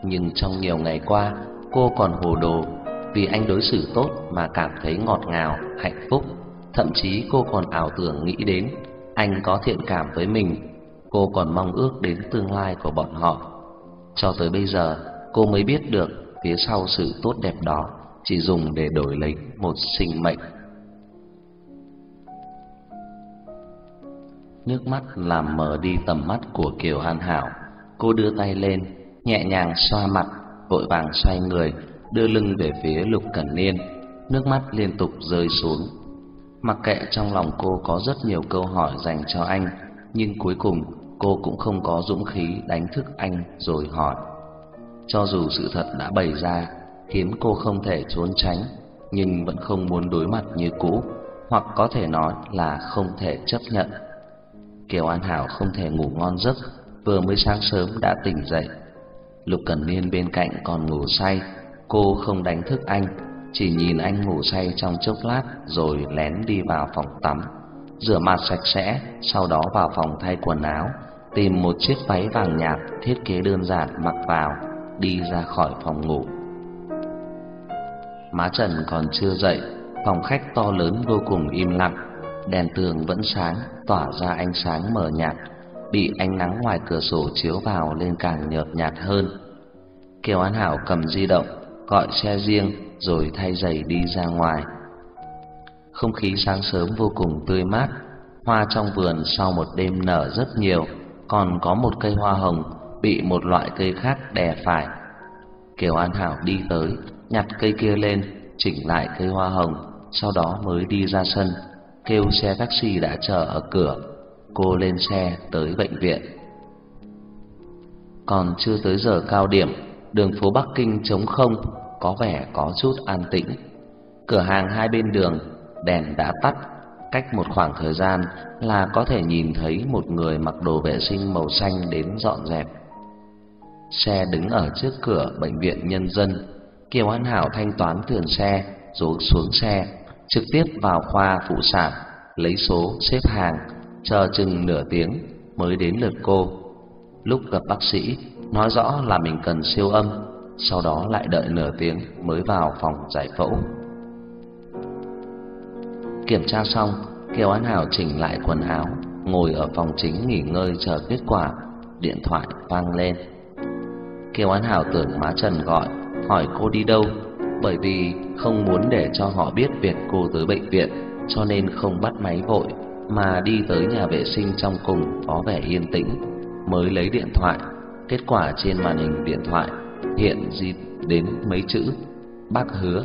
Nhưng trong nhiều ngày qua Cô còn hồ đồ Vì anh đối xử tốt mà cảm thấy ngọt ngào, hạnh phúc Thậm chí cô còn ảo tưởng nghĩ đến anh có thiện cảm với mình, cô còn mong ước đến tương lai của bọn họ. Cho tới bây giờ, cô mới biết được phía sau sự tốt đẹp đó chỉ dùng để đổi lấy một sinh mệnh. Nước mắt làm mờ đi tầm mắt của Kiều An Hảo. Cô đưa tay lên, nhẹ nhàng xoa mặt, vội vàng xoay người, đưa lưng về phía Lục Cẩn Niên. Nước mắt liên tục rơi xuống, Mặc kệ trong lòng cô có rất nhiều câu hỏi dành cho anh, nhưng cuối cùng cô cũng không có dũng khí đánh thức anh rồi hỏi. Cho dù sự thật đã bày ra, khiến cô không thể trốn tránh, nhưng vẫn không muốn đối mặt như cũ, hoặc có thể nói là không thể chấp nhận. Kiều An Hảo không thể ngủ ngon giấc, vừa mới sáng sớm đã tỉnh dậy. Lục Cẩn Niên bên cạnh còn ngủ say, cô không đánh thức anh, chỉ nhìn anh ngủ say trong chốc lát rồi lén đi vào phòng tắm, rửa mặt sạch sẽ, sau đó vào phòng thay quần áo, tìm một chiếc váy vàng nhạt thiết kế đơn giản mặc vào, đi ra khỏi phòng ngủ. Má Trần còn chưa dậy, phòng khách to lớn vô cùng im lặng, đèn tường vẫn sáng, tỏa ra ánh sáng mờ nhạt, bị ánh nắng ngoài cửa sổ chiếu vào lên càng nhợt nhạt hơn. Kiều An Hảo cầm di động, gọi xe riêng rồi thay giày đi ra ngoài. Không khí sáng sớm vô cùng tươi mát, hoa trong vườn sau một đêm nở rất nhiều, còn có một cây hoa hồng bị một loại cây khác đè phải. Kiều An Hảo đi tới, nhặt cây kia lên, chỉnh lại cây hoa hồng, sau đó mới đi ra sân, kêu xe taxi đã chờ ở cửa. Cô lên xe tới bệnh viện. Còn chưa tới giờ cao điểm, đường phố Bắc Kinh trống không, có vẻ có chút an tĩnh. Cửa hàng hai bên đường, đèn đã tắt, cách một khoảng thời gian là có thể nhìn thấy một người mặc đồ vệ sinh màu xanh đến dọn dẹp. Xe đứng ở trước cửa bệnh viện nhân dân, Kiều An Hảo thanh toán tiền xe, rồi xuống xe, trực tiếp vào khoa phụ sản, lấy số xếp hàng, chờ chừng nửa tiếng mới đến lượt cô. Lúc gặp bác sĩ, nói rõ là mình cần siêu âm, sau đó lại đợi nửa tiếng mới vào phòng giải phẫu. Kiểm tra xong, Kiều An Hảo chỉnh lại quần áo, ngồi ở phòng chính nghỉ ngơi chờ kết quả, điện thoại vang lên. Kiều An Hảo tưởng má Trần gọi, hỏi cô đi đâu, bởi vì không muốn để cho họ biết việc cô tới bệnh viện, cho nên không bắt máy vội mà đi tới nhà vệ sinh trong cùng có vẻ yên tĩnh, mới lấy điện thoại. Kết quả trên màn hình điện thoại hiện di đến mấy chữ bác hứa.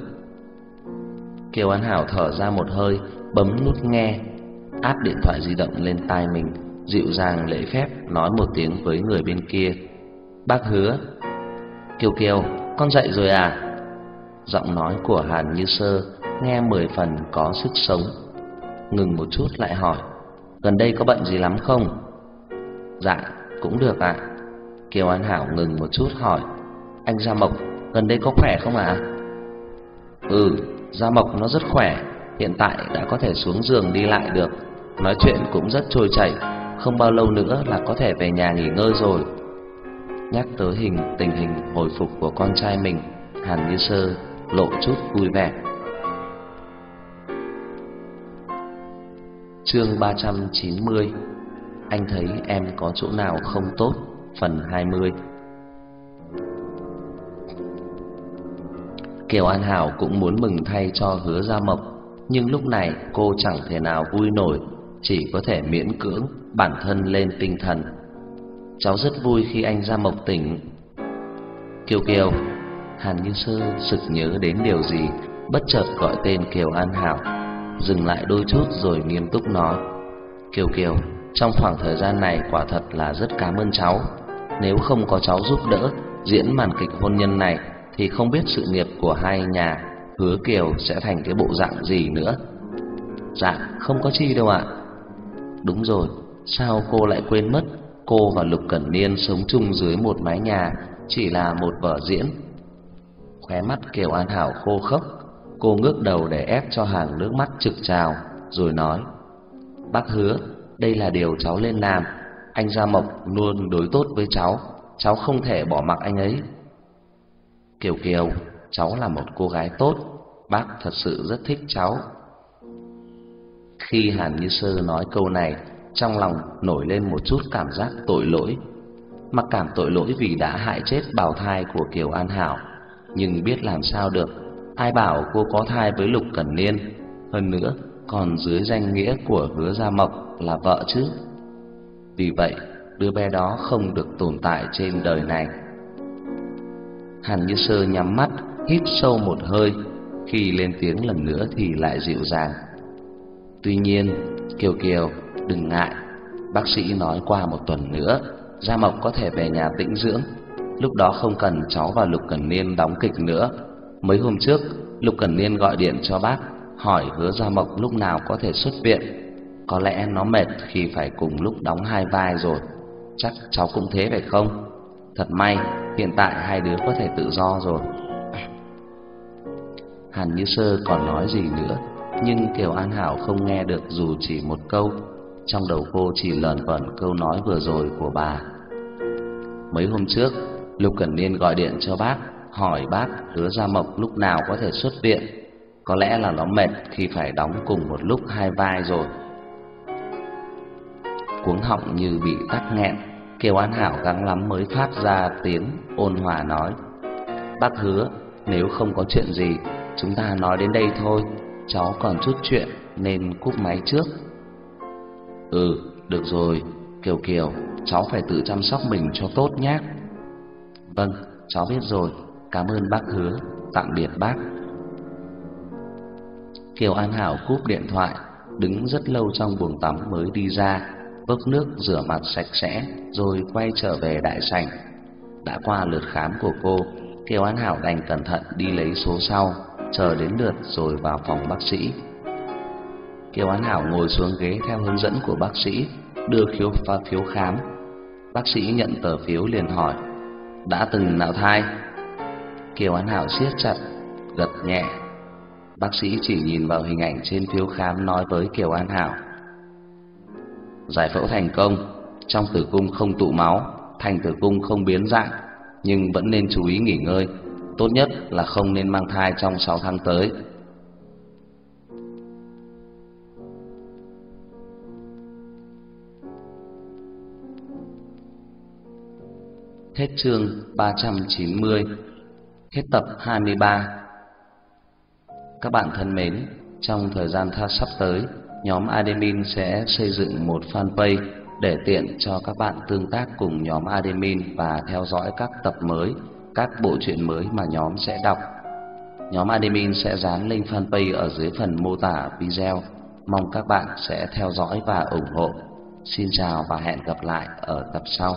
Kiều an hảo thở ra một hơi bấm nút nghe. Áp điện thoại di động lên tai mình dịu dàng lễ phép nói một tiếng với người bên kia. Bác hứa. Kiều Kiều con dậy rồi à? Giọng nói của Hàn Như Sơ Nghe mười phần có sức sống. Ngừng một chút lại hỏi, Gần đây có bận gì lắm không? Dạ cũng được ạ. Kiều An Hảo ngừng một chút hỏi, Anh Gia Mộc, gần đây có khỏe không ạ? Ừ Gia Mộc nó rất khỏe, Hiện tại đã có thể xuống giường đi lại được. Nói chuyện cũng rất trôi chảy, Không bao lâu nữa là có thể về nhà nghỉ ngơi rồi. Nhắc tới hình, tình hình hồi phục của con trai mình, Hàn Như Sơ lộ chút vui vẻ. Chương 390 Anh thấy em có chỗ nào không tốt? Phần 20 Kiều An Hảo cũng muốn mừng thay cho hứa Gia Mộc, Nhưng lúc này cô chẳng thể nào vui nổi, Chỉ có thể miễn cưỡng, bản thân lên tinh thần. Cháu rất vui khi anh Gia Mộc tỉnh. Kiều Kiều Hàn Như Sơ sực nhớ đến điều gì, Bất chợt gọi tên Kiều An Hảo, Dừng lại đôi chút rồi nghiêm túc nói, Kiều Kiều, Trong khoảng thời gian này quả thật là rất cảm ơn cháu. Nếu không có cháu giúp đỡ, Diễn màn kịch hôn nhân này Thì không biết sự nghiệp của hai nhà Hứa Kiều sẽ thành cái bộ dạng gì nữa. Dạ không có chi đâu ạ. Đúng rồi, Sao cô lại quên mất? Cô và Lục Cẩn Niên sống chung dưới một mái nhà, Chỉ là một vở diễn. Khóe mắt Kiều An Hảo khô khốc. Cô ngước đầu để ép cho hàng nước mắt trực trào, Rồi nói, Bác hứa, Đây là điều cháu lên làm. Anh Gia Mộc luôn đối tốt với cháu. Cháu không thể bỏ mặc anh ấy. Kiều Kiều, Cháu là một cô gái tốt. Bác thật sự rất thích cháu. Khi Hàn Như Sơ nói câu này, Trong lòng nổi lên một chút cảm giác tội lỗi. Mặc cảm tội lỗi vì đã hại chết bào thai của Kiều An Hảo. Nhưng biết làm sao được, Ai bảo cô có thai với Lục Cẩn Niên? Hơn nữa, còn dưới danh nghĩa của hứa Gia Mộc là vợ chứ? Vì vậy, đứa bé đó không được tồn tại trên đời này. Hàn Như Sơ nhắm mắt, hít sâu một hơi, Khi lên tiếng lần nữa thì lại dịu dàng. Tuy nhiên, Kiều Kiều, đừng ngại. Bác sĩ nói qua một tuần nữa, Gia Mộc có thể về nhà tĩnh dưỡng. Lúc đó không cần cháu và Lục Cẩn Niên đóng kịch nữa Mấy hôm trước, Lục Cẩn Niên gọi điện cho bác, hỏi Hứa Gia Mộc lúc nào có thể xuất viện. Có lẽ nó mệt khi phải cùng lúc đóng hai vai rồi. Chắc cháu cũng thế phải không? Thật may, hiện tại hai đứa có thể tự do rồi. Hàn Như Sơ còn nói gì nữa, nhưng Kiều An Hảo không nghe được dù chỉ một câu. Trong đầu cô chỉ lờn vẩn câu nói vừa rồi của bà. Mấy hôm trước, Lục Cẩn Niên gọi điện cho bác hỏi bác hứa Gia Mộc lúc nào có thể xuất viện. Có lẽ là nó mệt khi phải đóng cùng một lúc hai vai rồi. Cuống họng như bị tắc nghẹn, Kiều An Hảo gắng lắm mới phát ra tiếng ôn hòa nói: "Bác hứa, nếu không có chuyện gì, chúng ta nói đến đây thôi, cháu còn chút chuyện nên cúp máy trước." "Ừ, được rồi, Kiều Kiều, cháu phải tự chăm sóc mình cho tốt nhé." "Vâng, cháu biết rồi." Cảm ơn bác hứa, tạm biệt bác. Kiều An Hảo cúp điện thoại, đứng rất lâu trong buồng tắm mới đi ra, vốc nước rửa mặt sạch sẽ rồi quay trở về đại sảnh. Đã qua lượt khám của cô, Kiều An Hảo đành cẩn thận đi lấy số sau, chờ đến lượt rồi vào phòng bác sĩ. Kiều An Hảo ngồi xuống ghế theo hướng dẫn của bác sĩ, đưa phiếu và phiếu khám. Bác sĩ nhận tờ phiếu liền hỏi: "Đã từng nạo thai?" Kiều An Hảo siết chặt, gật nhẹ. Bác sĩ chỉ nhìn vào hình ảnh trên phiếu khám nói với Kiều An Hảo. Giải phẫu thành công, trong tử cung không tụ máu, thành tử cung không biến dạng, nhưng vẫn nên chú ý nghỉ ngơi, tốt nhất là không nên mang thai trong 6 tháng tới. Hết chương 390 Hết tập 23 Các bạn thân mến, trong thời gian tha sắp tới, nhóm admin sẽ xây dựng một fanpage để tiện cho các bạn tương tác cùng nhóm admin và theo dõi các tập mới, các bộ truyện mới mà nhóm sẽ đọc. Nhóm admin sẽ dán link fanpage ở dưới phần mô tả video. Mong các bạn sẽ theo dõi và ủng hộ. Xin chào và hẹn gặp lại ở tập sau.